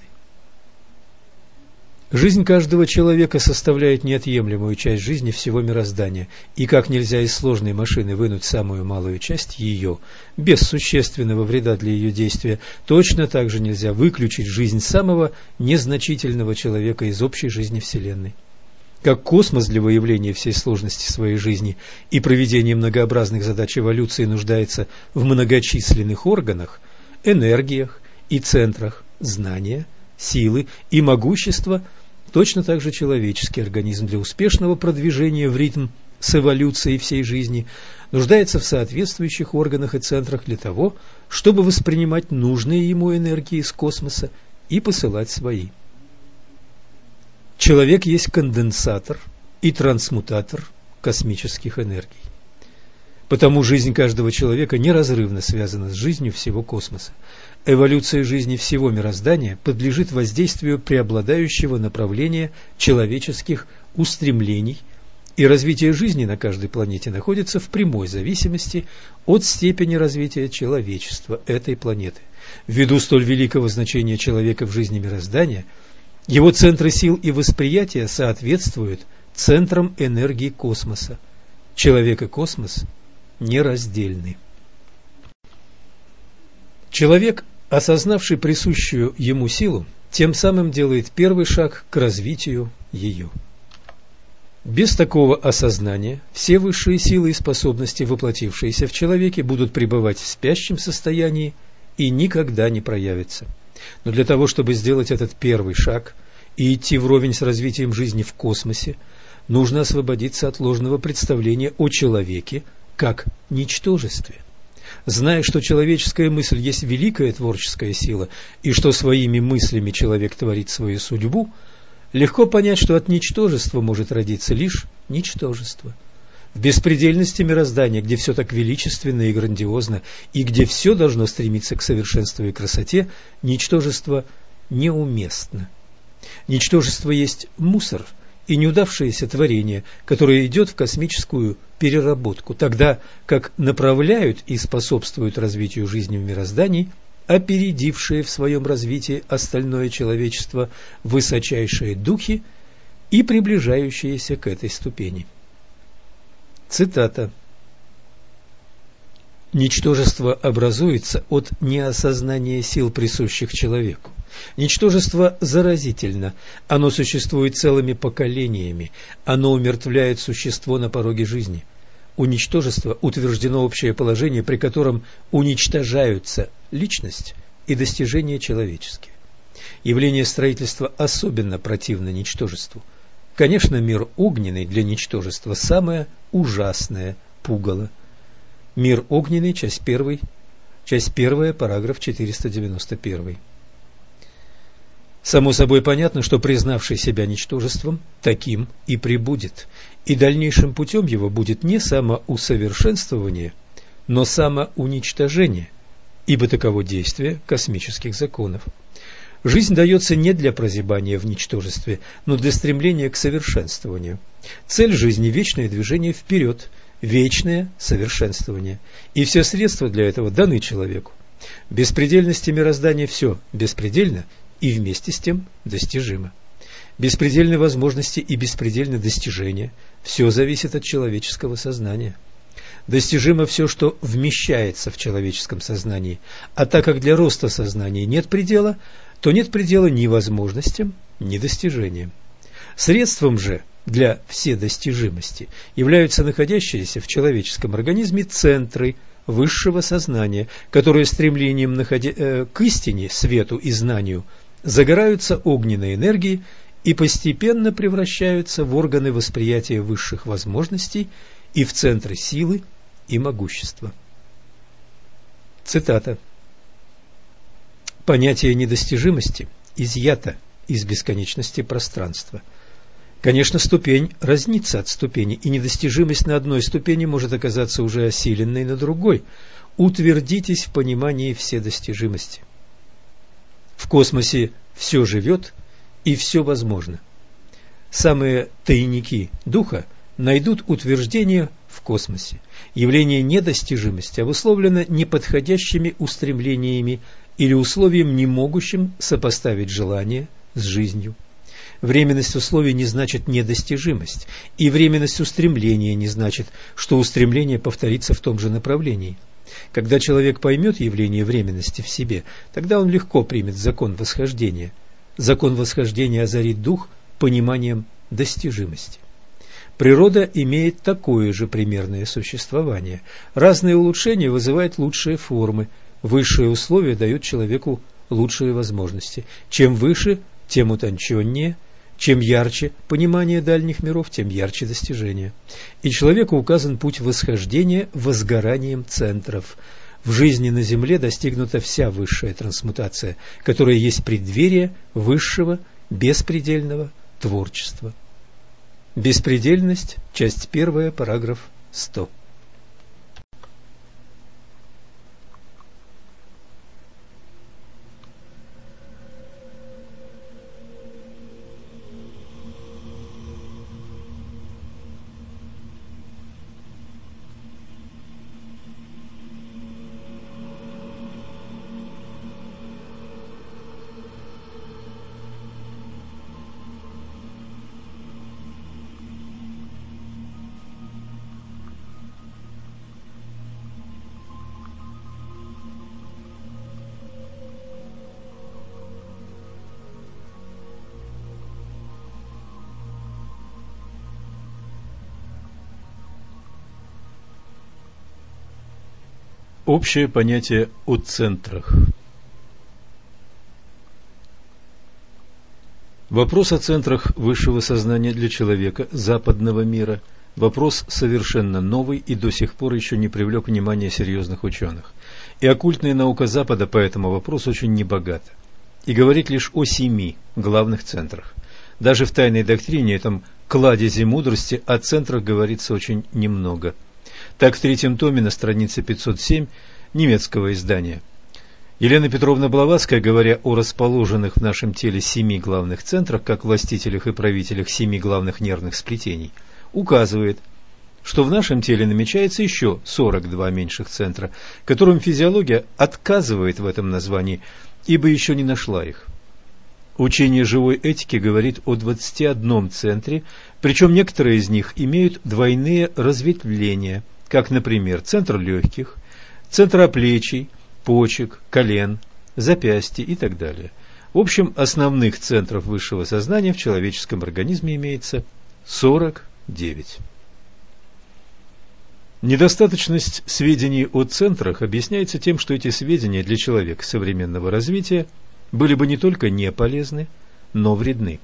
S1: Жизнь каждого человека составляет неотъемлемую часть жизни всего мироздания, и как нельзя из сложной машины вынуть самую малую часть ее, без существенного вреда для ее действия, точно так же нельзя выключить жизнь самого незначительного человека из общей жизни Вселенной. Как космос для выявления всей сложности своей жизни и проведения многообразных задач эволюции нуждается в многочисленных органах, энергиях и центрах знания, силы и могущества – Точно так же человеческий организм для успешного продвижения в ритм с эволюцией всей жизни нуждается в соответствующих органах и центрах для того, чтобы воспринимать нужные ему энергии из космоса и посылать свои. Человек есть конденсатор и трансмутатор космических энергий. Потому жизнь каждого человека неразрывно связана с жизнью всего космоса. Эволюция жизни всего мироздания подлежит воздействию преобладающего направления человеческих устремлений, и развитие жизни на каждой планете находится в прямой зависимости от степени развития человечества этой планеты. Ввиду столь великого значения человека в жизни мироздания, его центры сил и восприятия соответствуют центрам энергии космоса. Человек и космос нераздельны. Человек осознавший присущую ему силу, тем самым делает первый шаг к развитию ее. Без такого осознания все высшие силы и способности, воплотившиеся в человеке, будут пребывать в спящем состоянии и никогда не проявятся. Но для того, чтобы сделать этот первый шаг и идти вровень с развитием жизни в космосе, нужно освободиться от ложного представления о человеке как ничтожестве. Зная, что человеческая мысль есть великая творческая сила и что своими мыслями человек творит свою судьбу, легко понять, что от ничтожества может родиться лишь ничтожество. В беспредельности мироздания, где все так величественно и грандиозно, и где все должно стремиться к совершенству и красоте, ничтожество неуместно. Ничтожество есть мусор – и неудавшееся творение, которое идет в космическую переработку, тогда как направляют и способствуют развитию жизни в мироздании опередившие в своем развитии остальное человечество высочайшие духи и приближающиеся к этой ступени. Цитата. Ничтожество образуется от неосознания сил, присущих человеку. Ничтожество заразительно, оно существует целыми поколениями, оно умертвляет существо на пороге жизни. У ничтожества утверждено общее положение, при котором уничтожаются личность и достижения человеческие. Явление строительства особенно противно ничтожеству. Конечно, мир огненный для ничтожества самое ужасное пугало. Мир огненный, часть 1, часть 1, параграф 491. Само собой понятно, что признавший себя ничтожеством, таким и прибудет, и дальнейшим путем его будет не самоусовершенствование, но самоуничтожение, ибо таково действие космических законов. Жизнь дается не для прозябания в ничтожестве, но для стремления к совершенствованию. Цель жизни – вечное движение вперед, вечное совершенствование. И все средства для этого даны человеку. Беспредельности мироздания все беспредельно и вместе с тем достижимо. Беспредельны возможности и беспредельны достижения. Все зависит от человеческого сознания. Достижимо все, что вмещается в человеческом сознании. А так как для роста сознания нет предела, то нет предела ни возможностям, ни достижениям. Средством же для вседостижимости являются находящиеся в человеческом организме центры высшего сознания, которые стремлением э, к истине, свету и знанию загораются огненной энергией и постепенно превращаются в органы восприятия высших возможностей и в центры силы и могущества. Цитата. Понятие недостижимости изъято из бесконечности пространства. Конечно, ступень разнится от ступени, и недостижимость на одной ступени может оказаться уже осиленной на другой. Утвердитесь в понимании вседостижимости. В космосе все живет и все возможно. Самые тайники духа найдут утверждение в космосе. Явление недостижимости обусловлено неподходящими устремлениями или условием, не могущим сопоставить желание с жизнью. Временность условий не значит недостижимость, и временность устремления не значит, что устремление повторится в том же направлении. Когда человек поймет явление временности в себе, тогда он легко примет закон восхождения. Закон восхождения озарит дух пониманием достижимости. Природа имеет такое же примерное существование. Разные улучшения вызывают лучшие формы – Высшие условия дают человеку лучшие возможности. Чем выше, тем утонченнее, чем ярче понимание дальних миров, тем ярче достижения. И человеку указан путь восхождения возгоранием центров. В жизни на Земле достигнута вся высшая трансмутация, которая есть преддверие высшего беспредельного творчества. Беспредельность, часть первая, параграф 100. Общее понятие о центрах. Вопрос о центрах высшего сознания для человека западного мира – вопрос совершенно новый и до сих пор еще не привлек внимания серьезных ученых. И оккультная наука Запада по этому вопросу очень небогата и говорит лишь о семи главных центрах. Даже в тайной доктрине, этом кладезе мудрости, о центрах говорится очень немного – так в третьем томе на странице 507 немецкого издания. Елена Петровна Блаватская, говоря о расположенных в нашем теле семи главных центрах, как властителях и правителях семи главных нервных сплетений, указывает, что в нашем теле намечается еще 42 меньших центра, которым физиология отказывает в этом названии, ибо еще не нашла их. Учение живой этики говорит о 21 центре, причем некоторые из них имеют двойные разветвления – как, например, центр легких, центр оплечий, почек, колен, запястья и так далее. В общем, основных центров высшего сознания в человеческом организме имеется 49. Недостаточность сведений о центрах объясняется тем, что эти сведения для человека современного развития были бы не только не полезны, но вредны.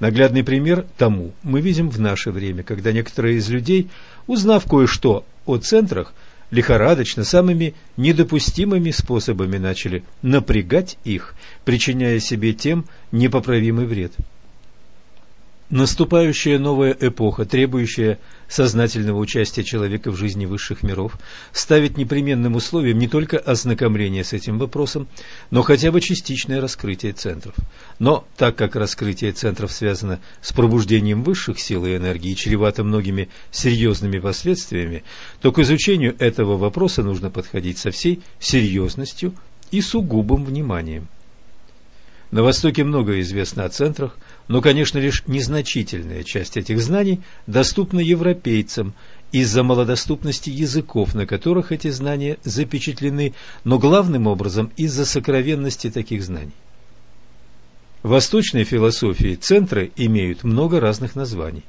S1: Наглядный пример тому мы видим в наше время, когда некоторые из людей, узнав кое-что о центрах, лихорадочно самыми недопустимыми способами начали напрягать их, причиняя себе тем непоправимый вред. Наступающая новая эпоха, требующая сознательного участия человека в жизни высших миров, ставит непременным условием не только ознакомление с этим вопросом, но хотя бы частичное раскрытие центров. Но так как раскрытие центров связано с пробуждением высших сил и энергии и чревато многими серьезными последствиями, то к изучению этого вопроса нужно подходить со всей серьезностью и сугубым вниманием. На Востоке много известно о центрах, но, конечно, лишь незначительная часть этих знаний доступна европейцам из-за малодоступности языков, на которых эти знания запечатлены, но главным образом из-за сокровенности таких знаний. В восточной философии центры имеют много разных названий.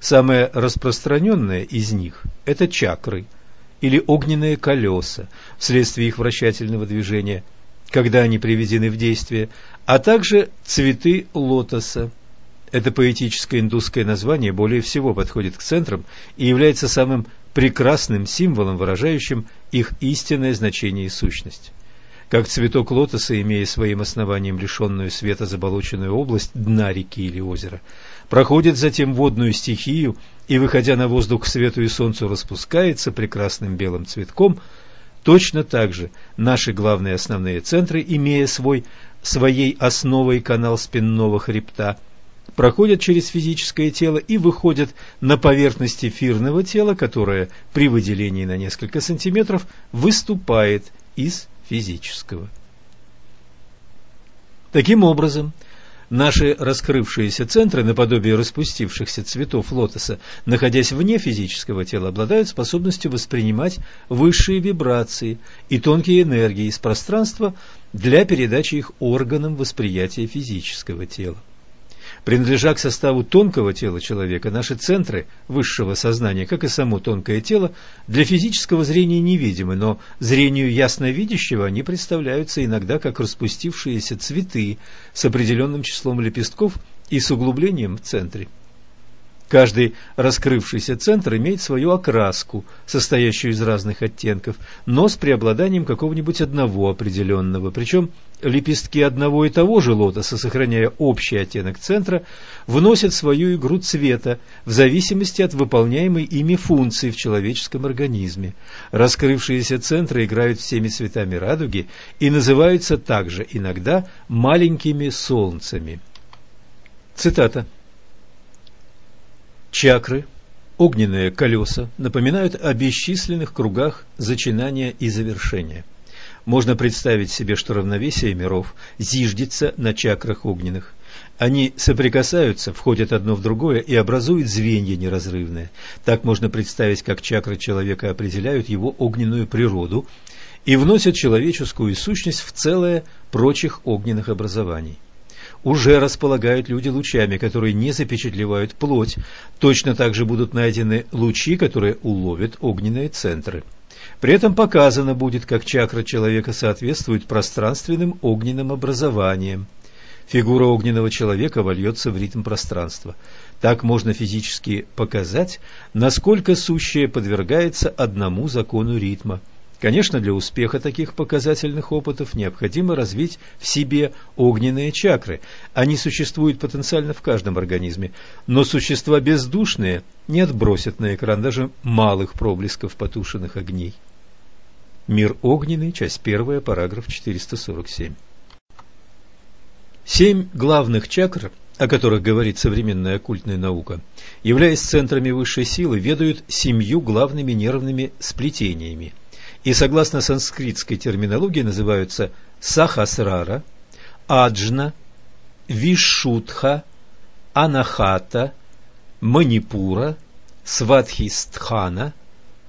S1: Самое распространенное из них – это чакры или огненные колеса вследствие их вращательного движения, когда они приведены в действие, а также цветы лотоса. Это поэтическое индусское название более всего подходит к центрам и является самым прекрасным символом, выражающим их истинное значение и сущность. Как цветок лотоса, имея своим основанием лишенную света заболоченную область дна реки или озера, проходит затем водную стихию и, выходя на воздух к свету и солнцу, распускается прекрасным белым цветком, точно так же наши главные основные центры, имея свой своей основой канал спинного хребта, проходят через физическое тело и выходят на поверхность эфирного тела, которое при выделении на несколько сантиметров выступает из физического. Таким образом, наши раскрывшиеся центры, наподобие распустившихся цветов лотоса, находясь вне физического тела, обладают способностью воспринимать высшие вибрации и тонкие энергии из пространства для передачи их органам восприятия физического тела. Принадлежа к составу тонкого тела человека, наши центры высшего сознания, как и само тонкое тело, для физического зрения невидимы, но зрению ясновидящего они представляются иногда как распустившиеся цветы с определенным числом лепестков и с углублением в центре. Каждый раскрывшийся центр имеет свою окраску, состоящую из разных оттенков, но с преобладанием какого-нибудь одного определенного. Причем лепестки одного и того же лотоса, сохраняя общий оттенок центра, вносят свою игру цвета в зависимости от выполняемой ими функции в человеческом организме. Раскрывшиеся центры играют всеми цветами радуги и называются также иногда маленькими солнцами. Цитата. Чакры, огненные колеса, напоминают о бесчисленных кругах зачинания и завершения. Можно представить себе, что равновесие миров зиждется на чакрах огненных. Они соприкасаются, входят одно в другое и образуют звенья неразрывные. Так можно представить, как чакры человека определяют его огненную природу и вносят человеческую сущность в целое прочих огненных образований уже располагают люди лучами, которые не запечатлевают плоть. Точно так же будут найдены лучи, которые уловят огненные центры. При этом показано будет, как чакра человека соответствует пространственным огненным образованиям. Фигура огненного человека вольется в ритм пространства. Так можно физически показать, насколько сущее подвергается одному закону ритма – Конечно, для успеха таких показательных опытов необходимо развить в себе огненные чакры. Они существуют потенциально в каждом организме, но существа бездушные не отбросят на экран даже малых проблесков потушенных огней. Мир огненный, часть первая, параграф 447. Семь главных чакр, о которых говорит современная оккультная наука, являясь центрами высшей силы, ведают семью главными нервными сплетениями – и согласно санскритской терминологии называются Сахасрара, Аджна, Вишутха, Анахата, Манипура, Сватхистхана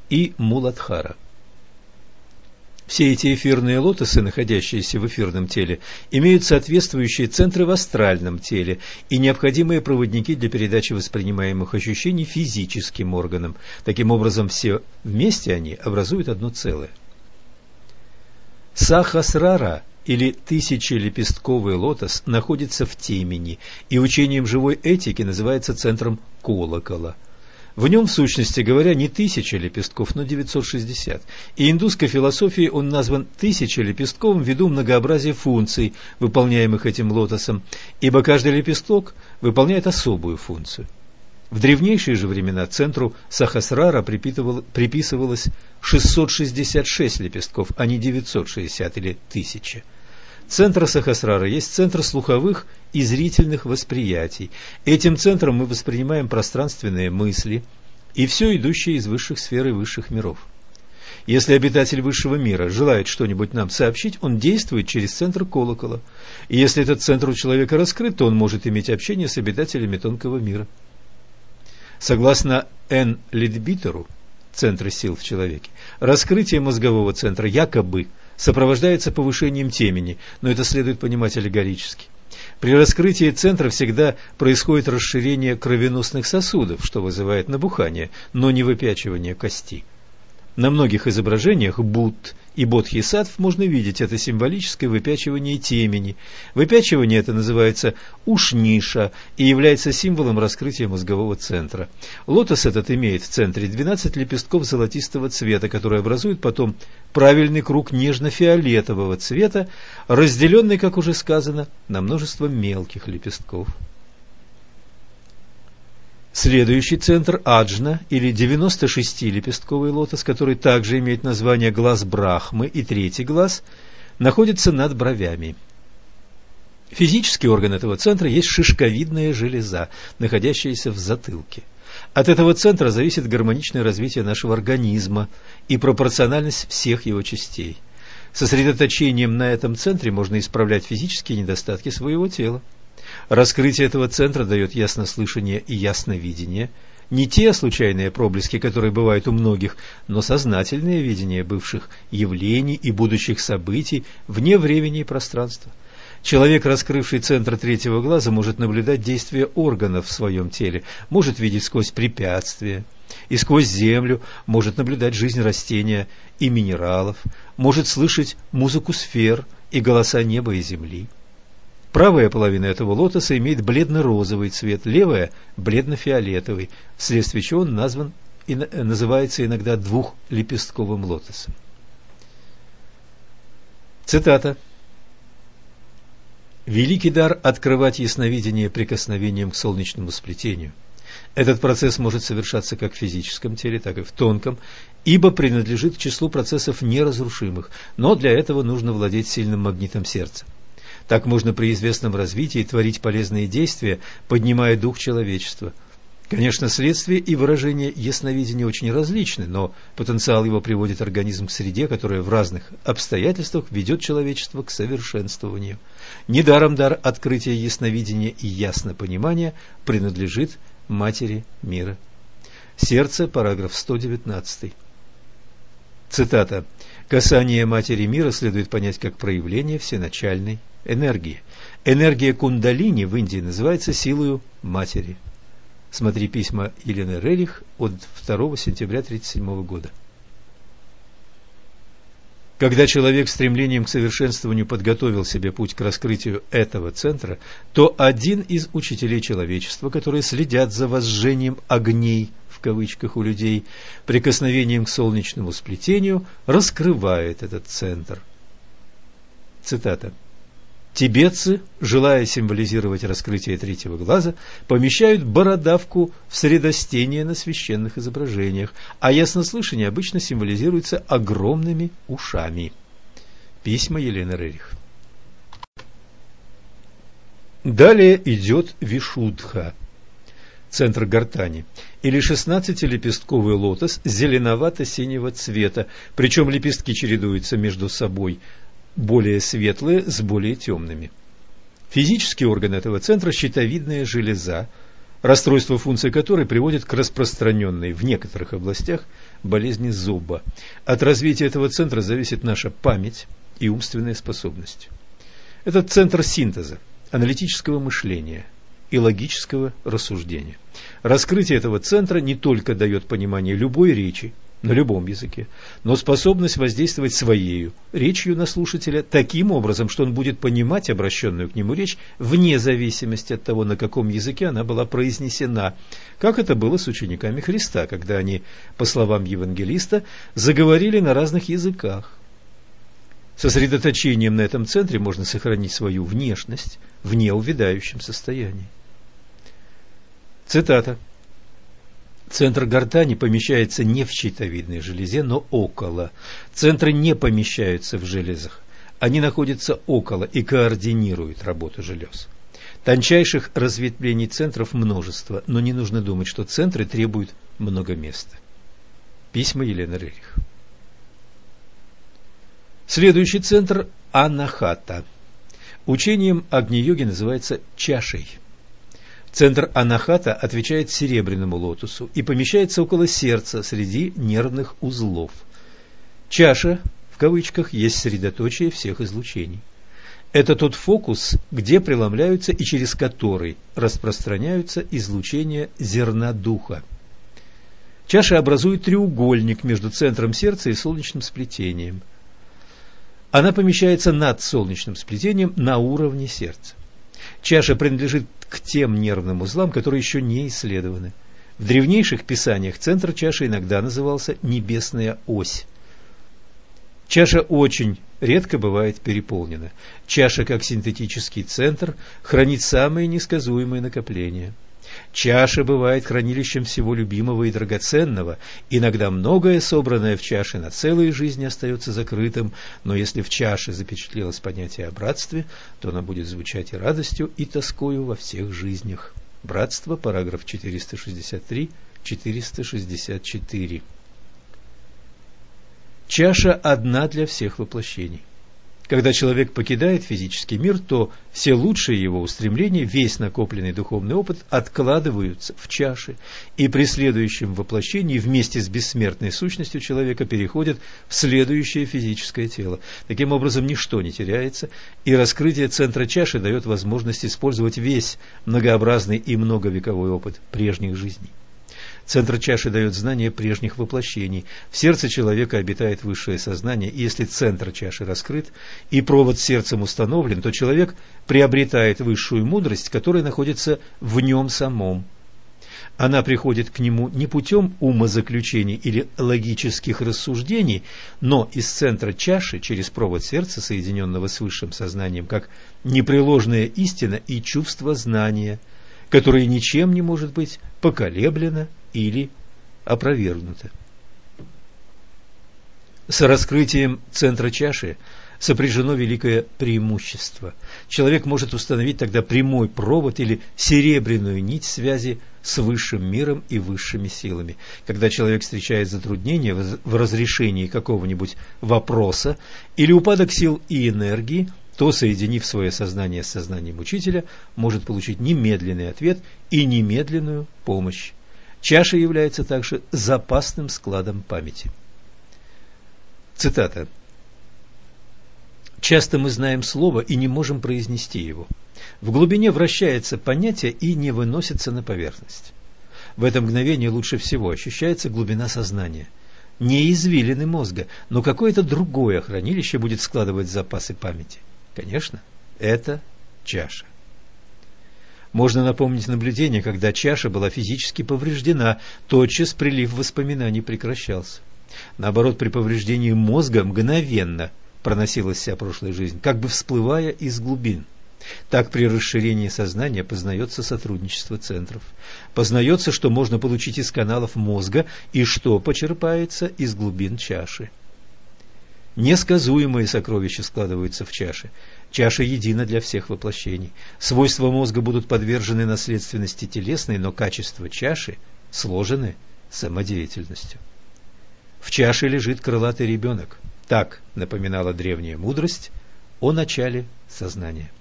S1: и Муладхара. Все эти эфирные лотосы, находящиеся в эфирном теле, имеют соответствующие центры в астральном теле и необходимые проводники для передачи воспринимаемых ощущений физическим органам. Таким образом, все вместе они образуют одно целое. Сахасрара или тысячелепестковый лотос находится в темени и учением живой этики называется центром колокола. В нем, в сущности говоря, не тысяча лепестков, но 960. И индусской философией он назван тысяча лепестковым ввиду многообразия функций, выполняемых этим лотосом, ибо каждый лепесток выполняет особую функцию. В древнейшие же времена центру Сахасрара приписывалось 666 лепестков, а не 960 или 1000. Центр Сахасрара есть центр слуховых и зрительных восприятий. Этим центром мы воспринимаем пространственные мысли и все идущее из высших сфер и высших миров. Если обитатель высшего мира желает что-нибудь нам сообщить, он действует через центр колокола. И если этот центр у человека раскрыт, то он может иметь общение с обитателями тонкого мира. Согласно Н. Лидбитеру, центра сил в человеке, раскрытие мозгового центра якобы сопровождается повышением темени, но это следует понимать аллегорически. При раскрытии центра всегда происходит расширение кровеносных сосудов, что вызывает набухание, но не выпячивание кости. На многих изображениях Будд и бодхисаттв можно видеть это символическое выпячивание темени. Выпячивание это называется ушниша и является символом раскрытия мозгового центра. Лотос этот имеет в центре 12 лепестков золотистого цвета, которые образуют потом правильный круг нежно-фиолетового цвета, разделенный, как уже сказано, на множество мелких лепестков. Следующий центр Аджна или 96-лепестковый лотос, который также имеет название глаз Брахмы и третий глаз, находится над бровями. Физический орган этого центра есть шишковидная железа, находящаяся в затылке. От этого центра зависит гармоничное развитие нашего организма и пропорциональность всех его частей. Сосредоточением на этом центре можно исправлять физические недостатки своего тела. Раскрытие этого центра дает яснослышание и ясновидение, не те случайные проблески, которые бывают у многих, но сознательное видение бывших явлений и будущих событий вне времени и пространства. Человек, раскрывший центр третьего глаза, может наблюдать действия органов в своем теле, может видеть сквозь препятствия и сквозь землю, может наблюдать жизнь растения и минералов, может слышать музыку сфер и голоса неба и земли. Правая половина этого лотоса имеет бледно-розовый цвет, левая – бледно-фиолетовый, вследствие чего он назван и называется иногда двухлепестковым лотосом. Цитата. «Великий дар открывать ясновидение прикосновением к солнечному сплетению. Этот процесс может совершаться как в физическом теле, так и в тонком, ибо принадлежит к числу процессов неразрушимых, но для этого нужно владеть сильным магнитом сердца. Так можно при известном развитии творить полезные действия, поднимая дух человечества. Конечно, следствие и выражение ясновидения очень различны, но потенциал его приводит организм к среде, которая в разных обстоятельствах ведет человечество к совершенствованию. Недаром дар открытия ясновидения и яснопонимания принадлежит матери мира. Сердце, параграф 119. Цитата. «Касание матери мира следует понять как проявление всеначальной энергии. Энергия кундалини в Индии называется силою матери. Смотри письма Елены Рерих от 2 сентября 1937 года. Когда человек стремлением к совершенствованию подготовил себе путь к раскрытию этого центра, то один из учителей человечества, которые следят за возжжением огней в кавычках у людей, прикосновением к солнечному сплетению, раскрывает этот центр. Цитата. Тибетцы, желая символизировать раскрытие третьего глаза, помещают бородавку в средостение на священных изображениях, а яснослышание обычно символизируется огромными ушами. Письма Елены Рерих. Далее идет Вишудха, центр гортани, или шестнадцатилепестковый лотос зеленовато-синего цвета, причем лепестки чередуются между собой – более светлые с более темными. Физический орган этого центра – щитовидная железа, расстройство функции которой приводит к распространенной в некоторых областях болезни зуба. От развития этого центра зависит наша память и умственные способности. Этот центр синтеза, аналитического мышления и логического рассуждения. Раскрытие этого центра не только дает понимание любой речи, на любом языке, но способность воздействовать своею речью на слушателя таким образом, что он будет понимать обращенную к нему речь вне зависимости от того, на каком языке она была произнесена, как это было с учениками Христа, когда они, по словам евангелиста, заговорили на разных языках. Сосредоточением на этом центре можно сохранить свою внешность в неувядающем состоянии. Цитата. Центр гортани помещается не в щитовидной железе, но около. Центры не помещаются в железах. Они находятся около и координируют работу желез. Тончайших разветвлений центров множество, но не нужно думать, что центры требуют много места. Письма Елены Рерих. Следующий центр – Анахата. Учением Агни-йоги называется чашей – Центр анахата отвечает серебряному лотосу и помещается около сердца среди нервных узлов. Чаша, в кавычках, есть средоточие всех излучений. Это тот фокус, где преломляются и через который распространяются излучения зерна духа. Чаша образует треугольник между центром сердца и солнечным сплетением. Она помещается над солнечным сплетением на уровне сердца. Чаша принадлежит к тем нервным узлам, которые еще не исследованы. В древнейших писаниях центр чаши иногда назывался «небесная ось». Чаша очень редко бывает переполнена. Чаша, как синтетический центр, хранит самые несказуемые накопления – Чаша бывает хранилищем всего любимого и драгоценного. Иногда многое, собранное в чаше, на целые жизни остается закрытым, но если в чаше запечатлелось понятие о братстве, то оно будет звучать и радостью, и тоскою во всех жизнях. Братство, параграф 463-464. Чаша одна для всех воплощений. Когда человек покидает физический мир, то все лучшие его устремления, весь накопленный духовный опыт откладываются в чаши, и при следующем воплощении вместе с бессмертной сущностью человека переходят в следующее физическое тело. Таким образом, ничто не теряется, и раскрытие центра чаши дает возможность использовать весь многообразный и многовековой опыт прежних жизней. Центр чаши дает знание прежних воплощений. В сердце человека обитает высшее сознание, и если центр чаши раскрыт и провод сердцем установлен, то человек приобретает высшую мудрость, которая находится в нем самом. Она приходит к нему не путем умозаключений или логических рассуждений, но из центра чаши через провод сердца, соединенного с высшим сознанием, как непреложная истина и чувство знания, которое ничем не может быть поколеблено или опровергнуто. С раскрытием центра чаши сопряжено великое преимущество. Человек может установить тогда прямой провод или серебряную нить связи с высшим миром и высшими силами. Когда человек встречает затруднения в разрешении какого-нибудь вопроса или упадок сил и энергии, то, соединив свое сознание с сознанием учителя, может получить немедленный ответ и немедленную помощь. Чаша является также запасным складом памяти. Цитата. Часто мы знаем слово и не можем произнести его. В глубине вращается понятие и не выносится на поверхность. В это мгновение лучше всего ощущается глубина сознания. Не извилины мозга, но какое-то другое хранилище будет складывать запасы памяти. Конечно, это чаша. Можно напомнить наблюдение, когда чаша была физически повреждена, тотчас прилив воспоминаний прекращался. Наоборот, при повреждении мозга мгновенно проносилась вся прошлая жизнь, как бы всплывая из глубин. Так при расширении сознания познается сотрудничество центров. Познается, что можно получить из каналов мозга и что почерпается из глубин чаши. Несказуемые сокровища складываются в чаше. Чаша едина для всех воплощений. Свойства мозга будут подвержены наследственности телесной, но качества чаши сложены самодеятельностью. В чаше лежит крылатый ребенок. Так напоминала древняя мудрость о начале сознания.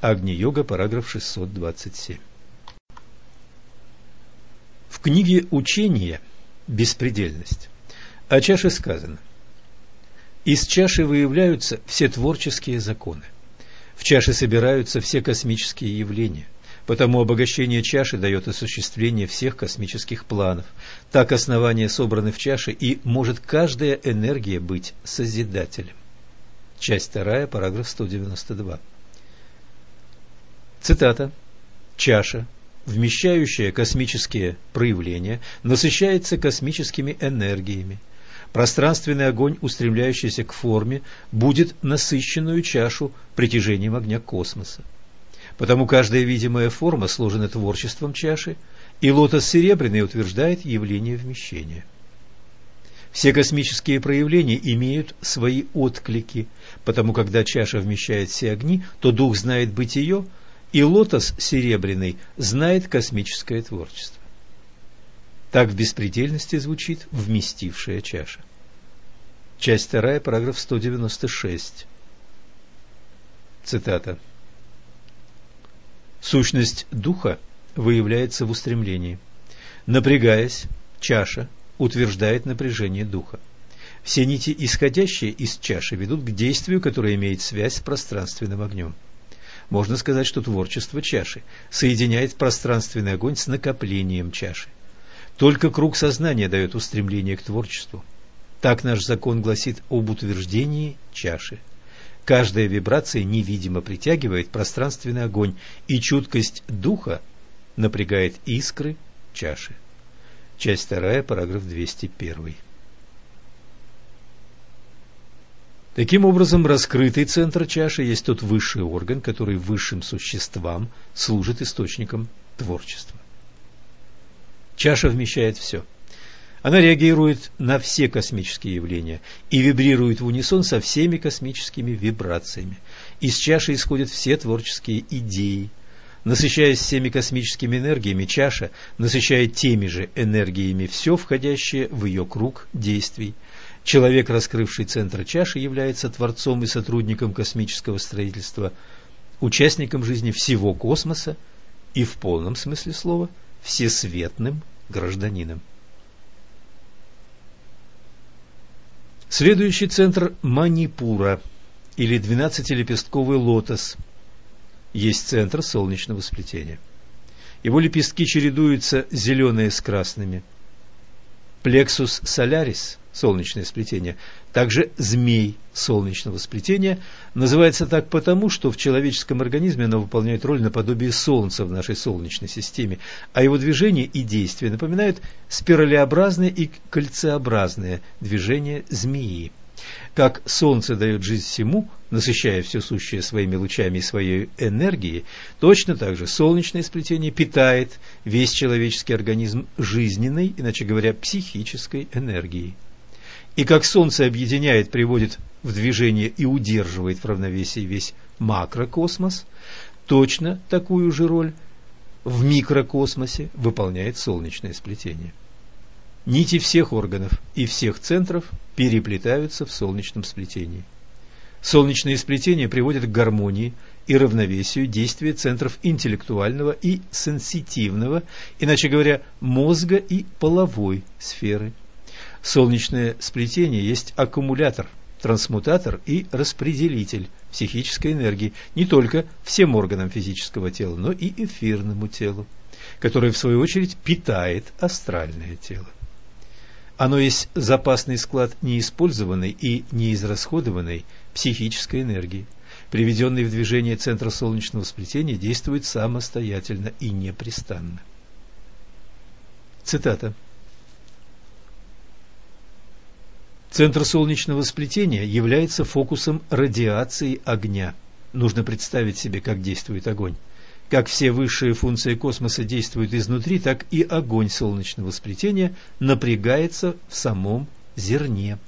S1: Агни-йога, параграф 627. В книге «Учение. Беспредельность» о чаше сказано из чаши выявляются все творческие законы. В чаше собираются все космические явления. Потому обогащение чаши дает осуществление всех космических планов. Так основания собраны в чаше, и может каждая энергия быть созидателем. Часть 2, параграф 192. Цитата. «Чаша, вмещающая космические проявления, насыщается космическими энергиями. Пространственный огонь, устремляющийся к форме, будет насыщенную чашу притяжением огня космоса. Потому каждая видимая форма сложена творчеством чаши, и лотос серебряный утверждает явление вмещения. Все космические проявления имеют свои отклики, потому когда чаша вмещает все огни, то дух знает бытие, и лотос серебряный знает космическое творчество. Так в беспредельности звучит вместившая чаша. Часть 2, параграф 196. Цитата. Сущность духа выявляется в устремлении. Напрягаясь, чаша утверждает напряжение духа. Все нити, исходящие из чаши, ведут к действию, которое имеет связь с пространственным огнем. Можно сказать, что творчество чаши соединяет пространственный огонь с накоплением чаши. Только круг сознания дает устремление к творчеству. Так наш закон гласит об утверждении чаши. Каждая вибрация невидимо притягивает пространственный огонь, и чуткость духа напрягает искры чаши. Часть 2, параграф 201. Таким образом, раскрытый центр чаши есть тот высший орган, который высшим существам служит источником творчества. Чаша вмещает все – она реагирует на все космические явления и вибрирует в унисон со всеми космическими вибрациями. Из чаши исходят все творческие идеи. Насыщаясь всеми космическими энергиями, чаша насыщает теми же энергиями все входящее в ее круг действий. Человек, раскрывший центр чаши, является творцом и сотрудником космического строительства, участником жизни всего космоса и, в полном смысле слова, всесветным гражданином. Следующий центр – Манипура, или двенадцатилепестковый лотос. Есть центр солнечного сплетения. Его лепестки чередуются зеленые с красными. Плексус солярис солнечное сплетение, также змей солнечного сплетения, называется так потому, что в человеческом организме оно выполняет роль наподобие Солнца в нашей Солнечной системе, а его движения и действия напоминают спиралеобразные и кольцеобразные движения змеи. Как Солнце дает жизнь всему, насыщая все сущее своими лучами и своей энергией, точно так же солнечное сплетение питает весь человеческий организм жизненной, иначе говоря, психической энергией. И как Солнце объединяет, приводит в движение и удерживает в равновесии весь макрокосмос, точно такую же роль в микрокосмосе выполняет солнечное сплетение. Нити всех органов и всех центров переплетаются в солнечном сплетении. Солнечное сплетение приводит к гармонии и равновесию действия центров интеллектуального и сенситивного, иначе говоря, мозга и половой сферы. Солнечное сплетение есть аккумулятор, трансмутатор и распределитель психической энергии не только всем органам физического тела, но и эфирному телу, которое в свою очередь питает астральное тело. Оно есть запасный склад неиспользованной и неизрасходованной психической энергии. Приведенный в движение центр солнечного сплетения действует самостоятельно и непрестанно. Цитата. Центр солнечного сплетения является фокусом радиации огня. Нужно представить себе, как действует огонь. Как все высшие функции космоса действуют изнутри, так и огонь солнечного сплетения напрягается в самом зерне.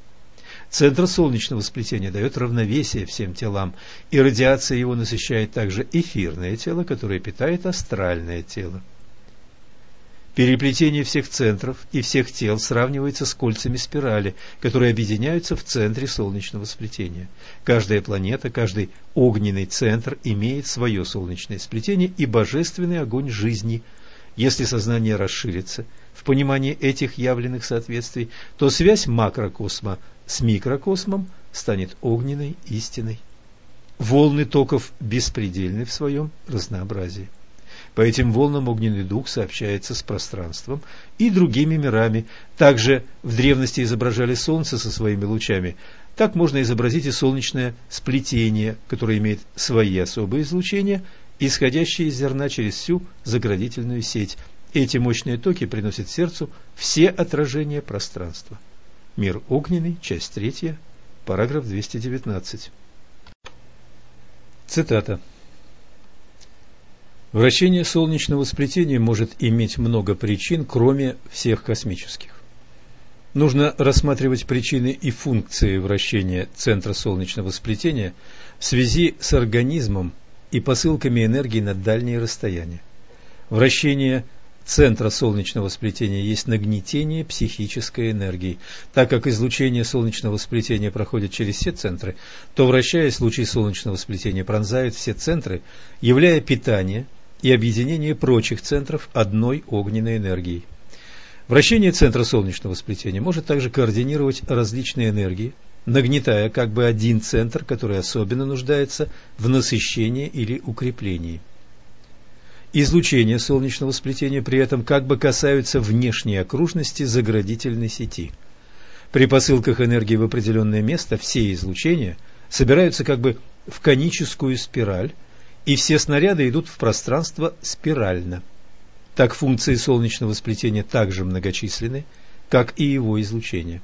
S1: Центр солнечного сплетения дает равновесие всем телам, и радиация его насыщает также эфирное тело, которое питает астральное тело. Переплетение всех центров и всех тел сравнивается с кольцами спирали, которые объединяются в центре солнечного сплетения. Каждая планета, каждый огненный центр имеет свое солнечное сплетение и божественный огонь жизни. Если сознание расширится в понимании этих явленных соответствий, то связь макрокосма с микрокосмом станет огненной истиной. Волны токов беспредельны в своем разнообразии. По этим волнам огненный дух сообщается с пространством и другими мирами. Также в древности изображали Солнце со своими лучами. Так можно изобразить и солнечное сплетение, которое имеет свои особые излучения, исходящие из зерна через всю заградительную сеть. Эти мощные токи приносят сердцу все отражения пространства. Мир огненный, часть третья, параграф 219. Цитата. Вращение солнечного сплетения может иметь много причин, кроме всех космических. Нужно рассматривать причины и функции вращения центра солнечного сплетения в связи с организмом и посылками энергии на дальние расстояния. Вращение центра солнечного сплетения есть нагнетение психической энергии. Так как излучение солнечного сплетения проходит через все центры, то вращаясь лучи солнечного сплетения пронзают все центры, являя питание и объединение прочих центров одной огненной энергией. Вращение центра солнечного сплетения может также координировать различные энергии, нагнетая как бы один центр, который особенно нуждается в насыщении или укреплении. Излучение солнечного сплетения при этом как бы касаются внешней окружности заградительной сети. При посылках энергии в определенное место все излучения собираются как бы в коническую спираль, и все снаряды идут в пространство спирально. Так функции солнечного сплетения также многочисленны, как и его излучение.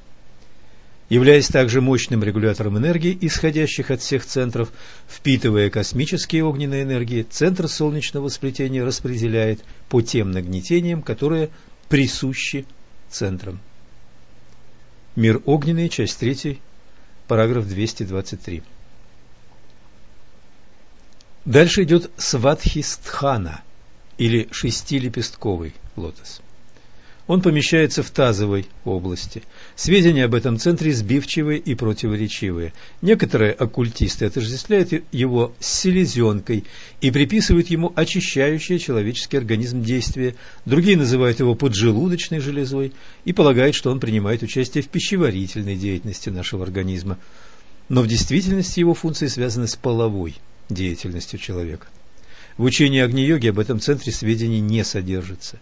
S1: Являясь также мощным регулятором энергии, исходящих от всех центров, впитывая космические огненные энергии, центр солнечного сплетения распределяет по тем нагнетениям, которые присущи центрам. Мир огненный, часть 3, параграф 223. Дальше идет Сватхистхана, или шестилепестковый лотос. Он помещается в тазовой области. Сведения об этом центре сбивчивые и противоречивые. Некоторые оккультисты отождествляют его с селезенкой и приписывают ему очищающее человеческий организм действие. Другие называют его поджелудочной железой и полагают, что он принимает участие в пищеварительной деятельности нашего организма. Но в действительности его функции связаны с половой деятельностью человека. В учении Агни-йоги об этом центре сведений не содержится.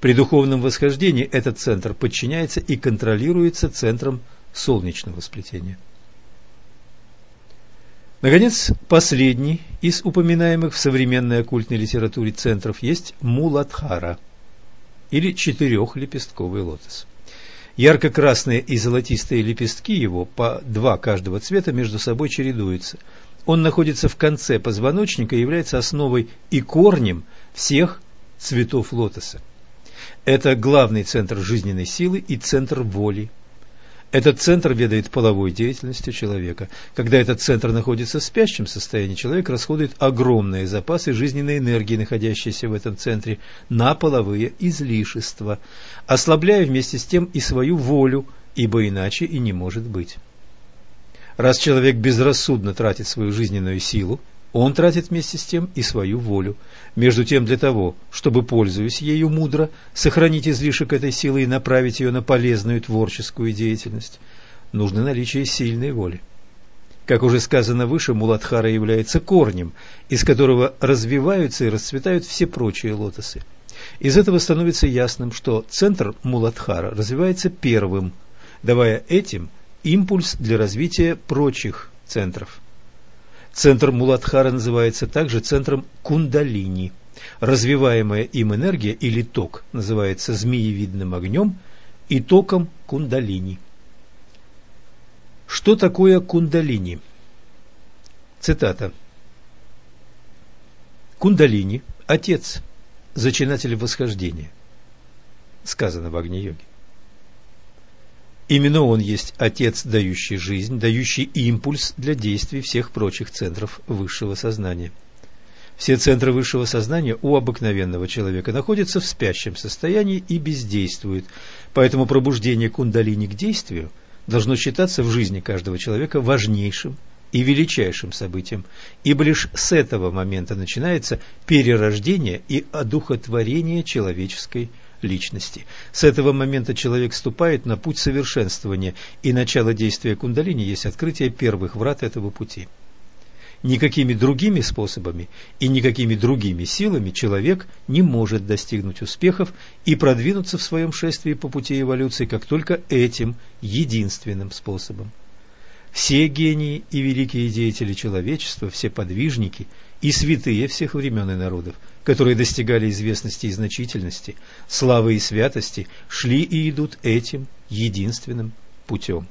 S1: При духовном восхождении этот центр подчиняется и контролируется центром солнечного сплетения. Наконец, последний из упоминаемых в современной оккультной литературе центров есть Муладхара, или четырехлепестковый лотос. Ярко-красные и золотистые лепестки его, по два каждого цвета, между собой чередуются – он находится в конце позвоночника и является основой и корнем всех цветов лотоса. Это главный центр жизненной силы и центр воли. Этот центр ведает половой деятельностью человека. Когда этот центр находится в спящем состоянии, человек расходует огромные запасы жизненной энергии, находящейся в этом центре, на половые излишества, ослабляя вместе с тем и свою волю, ибо иначе и не может быть. Раз человек безрассудно тратит свою жизненную силу, он тратит вместе с тем и свою волю. Между тем, для того, чтобы, пользуясь ею мудро, сохранить излишек этой силы и направить ее на полезную творческую деятельность, нужно наличие сильной воли. Как уже сказано выше, Муладхара является корнем, из которого развиваются и расцветают все прочие лотосы. Из этого становится ясным, что центр Муладхара развивается первым, давая этим импульс для развития прочих центров. Центр Муладхара называется также центром кундалини. Развиваемая им энергия или ток называется змеевидным огнем и током кундалини. Что такое кундалини? Цитата. Кундалини – отец, зачинатель восхождения, сказано в Агни-йоге. Именно он есть Отец, дающий жизнь, дающий импульс для действий всех прочих центров высшего сознания. Все центры высшего сознания у обыкновенного человека находятся в спящем состоянии и бездействуют, поэтому пробуждение кундалини к действию должно считаться в жизни каждого человека важнейшим и величайшим событием, ибо лишь с этого момента начинается перерождение и одухотворение человеческой личности. С этого момента человек ступает на путь совершенствования, и начало действия кундалини есть открытие первых врат этого пути. Никакими другими способами и никакими другими силами человек не может достигнуть успехов и продвинуться в своем шествии по пути эволюции, как только этим единственным способом. Все гении и великие деятели человечества, все подвижники и святые всех времен и народов, которые достигали известности и значительности, славы и святости, шли и идут этим единственным путем.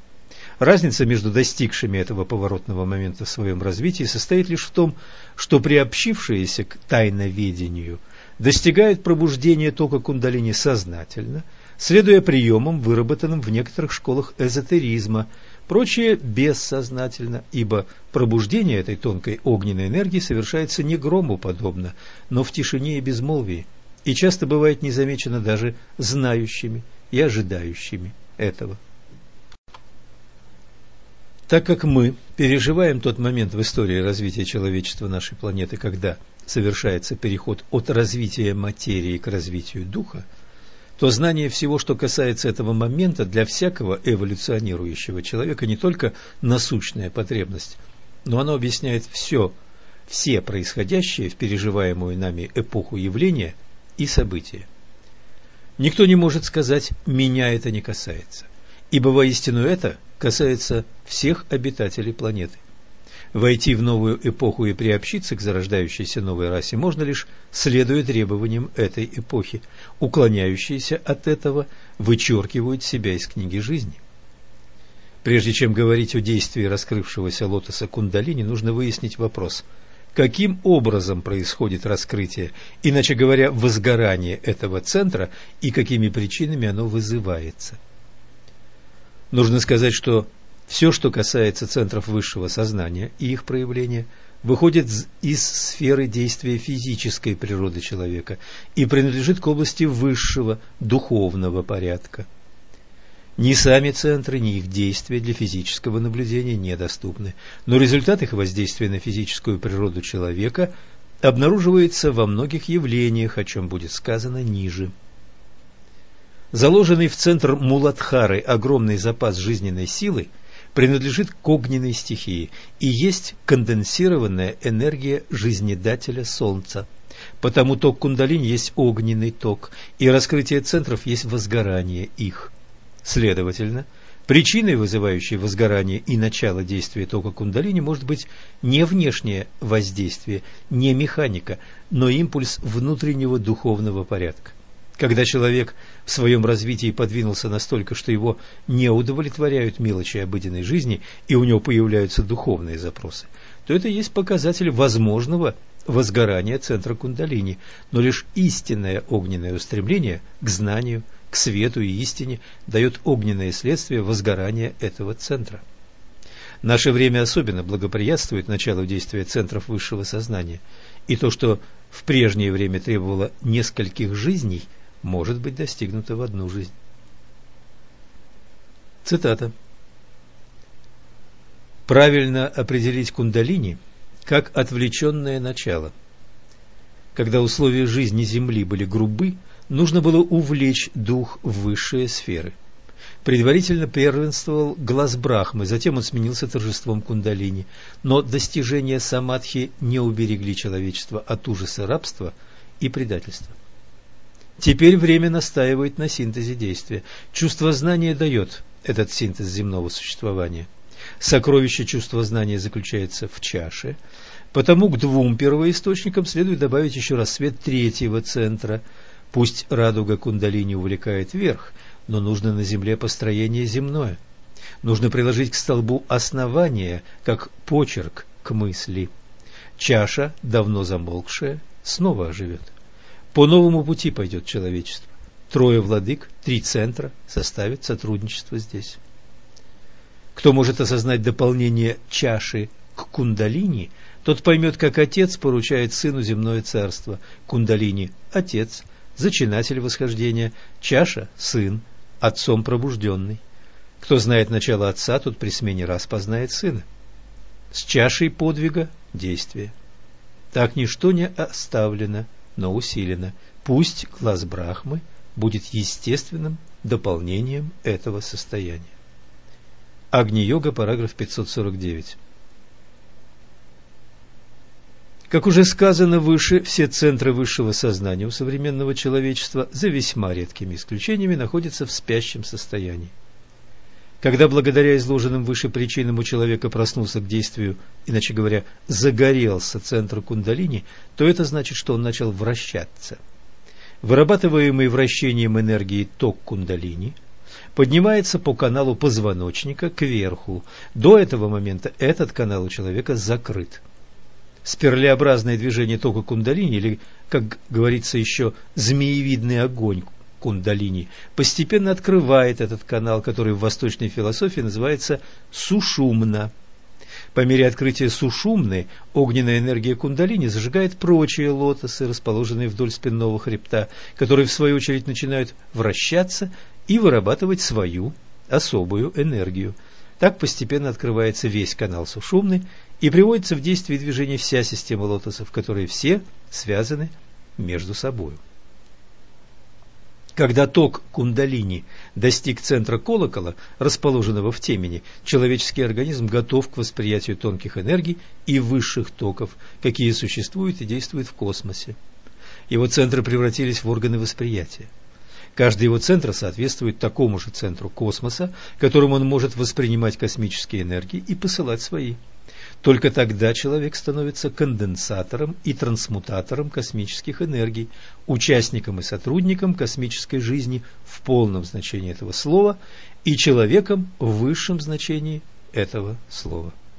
S1: Разница между достигшими этого поворотного момента в своем развитии состоит лишь в том, что приобщившиеся к тайноведению достигают пробуждения тока кундалини сознательно, следуя приемам, выработанным в некоторых школах эзотеризма, прочее бессознательно, ибо пробуждение этой тонкой огненной энергии совершается не грому подобно, но в тишине и безмолвии, и часто бывает незамечено даже знающими и ожидающими этого. Так как мы переживаем тот момент в истории развития человечества нашей планеты, когда совершается переход от развития материи к развитию духа, то знание всего, что касается этого момента, для всякого эволюционирующего человека не только насущная потребность, но оно объясняет все, все происходящие в переживаемую нами эпоху явления и события. Никто не может сказать «меня это не касается», ибо воистину это касается всех обитателей планеты. Войти в новую эпоху и приобщиться к зарождающейся новой расе можно лишь следуя требованиям этой эпохи. Уклоняющиеся от этого вычеркивают себя из книги жизни. Прежде чем говорить о действии раскрывшегося лотоса кундалини, нужно выяснить вопрос – каким образом происходит раскрытие, иначе говоря, возгорание этого центра и какими причинами оно вызывается. Нужно сказать, что все, что касается центров высшего сознания и их проявления, выходит из сферы действия физической природы человека и принадлежит к области высшего духовного порядка. Ни сами центры, ни их действия для физического наблюдения недоступны, но результат их воздействия на физическую природу человека обнаруживается во многих явлениях, о чем будет сказано ниже. Заложенный в центр Муладхары огромный запас жизненной силы принадлежит к огненной стихии и есть конденсированная энергия жизнедателя Солнца. Потому ток кундалини есть огненный ток, и раскрытие центров есть возгорание их. Следовательно, причиной, вызывающей возгорание и начало действия тока кундалини, может быть не внешнее воздействие, не механика, но импульс внутреннего духовного порядка. Когда человек в своем развитии подвинулся настолько, что его не удовлетворяют мелочи обыденной жизни и у него появляются духовные запросы, то это есть показатель возможного возгорания центра кундалини, но лишь истинное огненное устремление к знанию, к свету и истине дает огненное следствие возгорания этого центра. Наше время особенно благоприятствует началу действия центров высшего сознания, и то, что в прежнее время требовало нескольких жизней – может быть достигнуто в одну жизнь. Цитата. Правильно определить кундалини как отвлеченное начало. Когда условия жизни Земли были грубы, нужно было увлечь дух в высшие сферы. Предварительно первенствовал глаз Брахмы, затем он сменился торжеством кундалини. Но достижения самадхи не уберегли человечество от ужаса рабства и предательства. Теперь время настаивает на синтезе действия. Чувство знания дает этот синтез земного существования. Сокровище чувства знания заключается в чаше, потому к двум первоисточникам следует добавить еще рассвет третьего центра. Пусть радуга кундалини увлекает вверх, но нужно на земле построение земное. Нужно приложить к столбу основание, как почерк к мысли. Чаша, давно замолкшая, снова оживет. По новому пути пойдет человечество. Трое владык, три центра составят сотрудничество здесь. Кто может осознать дополнение чаши к кундалини, тот поймет, как отец поручает сыну земное царство. Кундалини – отец, зачинатель восхождения, чаша – сын, отцом пробужденный. Кто знает начало отца, тот при смене раз познает сына. С чашей подвига – действие. Так ничто не оставлено – но усиленно. Пусть глаз Брахмы будет естественным дополнением этого состояния. Агни-йога, параграф 549. Как уже сказано выше, все центры высшего сознания у современного человечества, за весьма редкими исключениями, находятся в спящем состоянии. Когда благодаря изложенным выше причинам у человека проснулся к действию, иначе говоря, загорелся центр кундалини, то это значит, что он начал вращаться. Вырабатываемый вращением энергии ток кундалини поднимается по каналу позвоночника кверху. До этого момента этот канал у человека закрыт спирлеобразное движение тока кундалини, или, как говорится еще, змеевидный огонь кундалини, постепенно открывает этот канал, который в восточной философии называется сушумна. По мере открытия сушумны огненная энергия кундалини зажигает прочие лотосы, расположенные вдоль спинного хребта, которые в свою очередь начинают вращаться и вырабатывать свою особую энергию. Так постепенно открывается весь канал сушумны, и приводится в действие движение вся система лотосов, которые все связаны между собой. Когда ток кундалини достиг центра колокола, расположенного в темени, человеческий организм готов к восприятию тонких энергий и высших токов, какие существуют и действуют в космосе. Его центры превратились в органы восприятия. Каждый его центр соответствует такому же центру космоса, которым он может воспринимать космические энергии и посылать свои. Только тогда человек становится конденсатором и трансмутатором космических энергий, участником и сотрудником космической жизни в полном значении этого слова и человеком в высшем значении этого слова.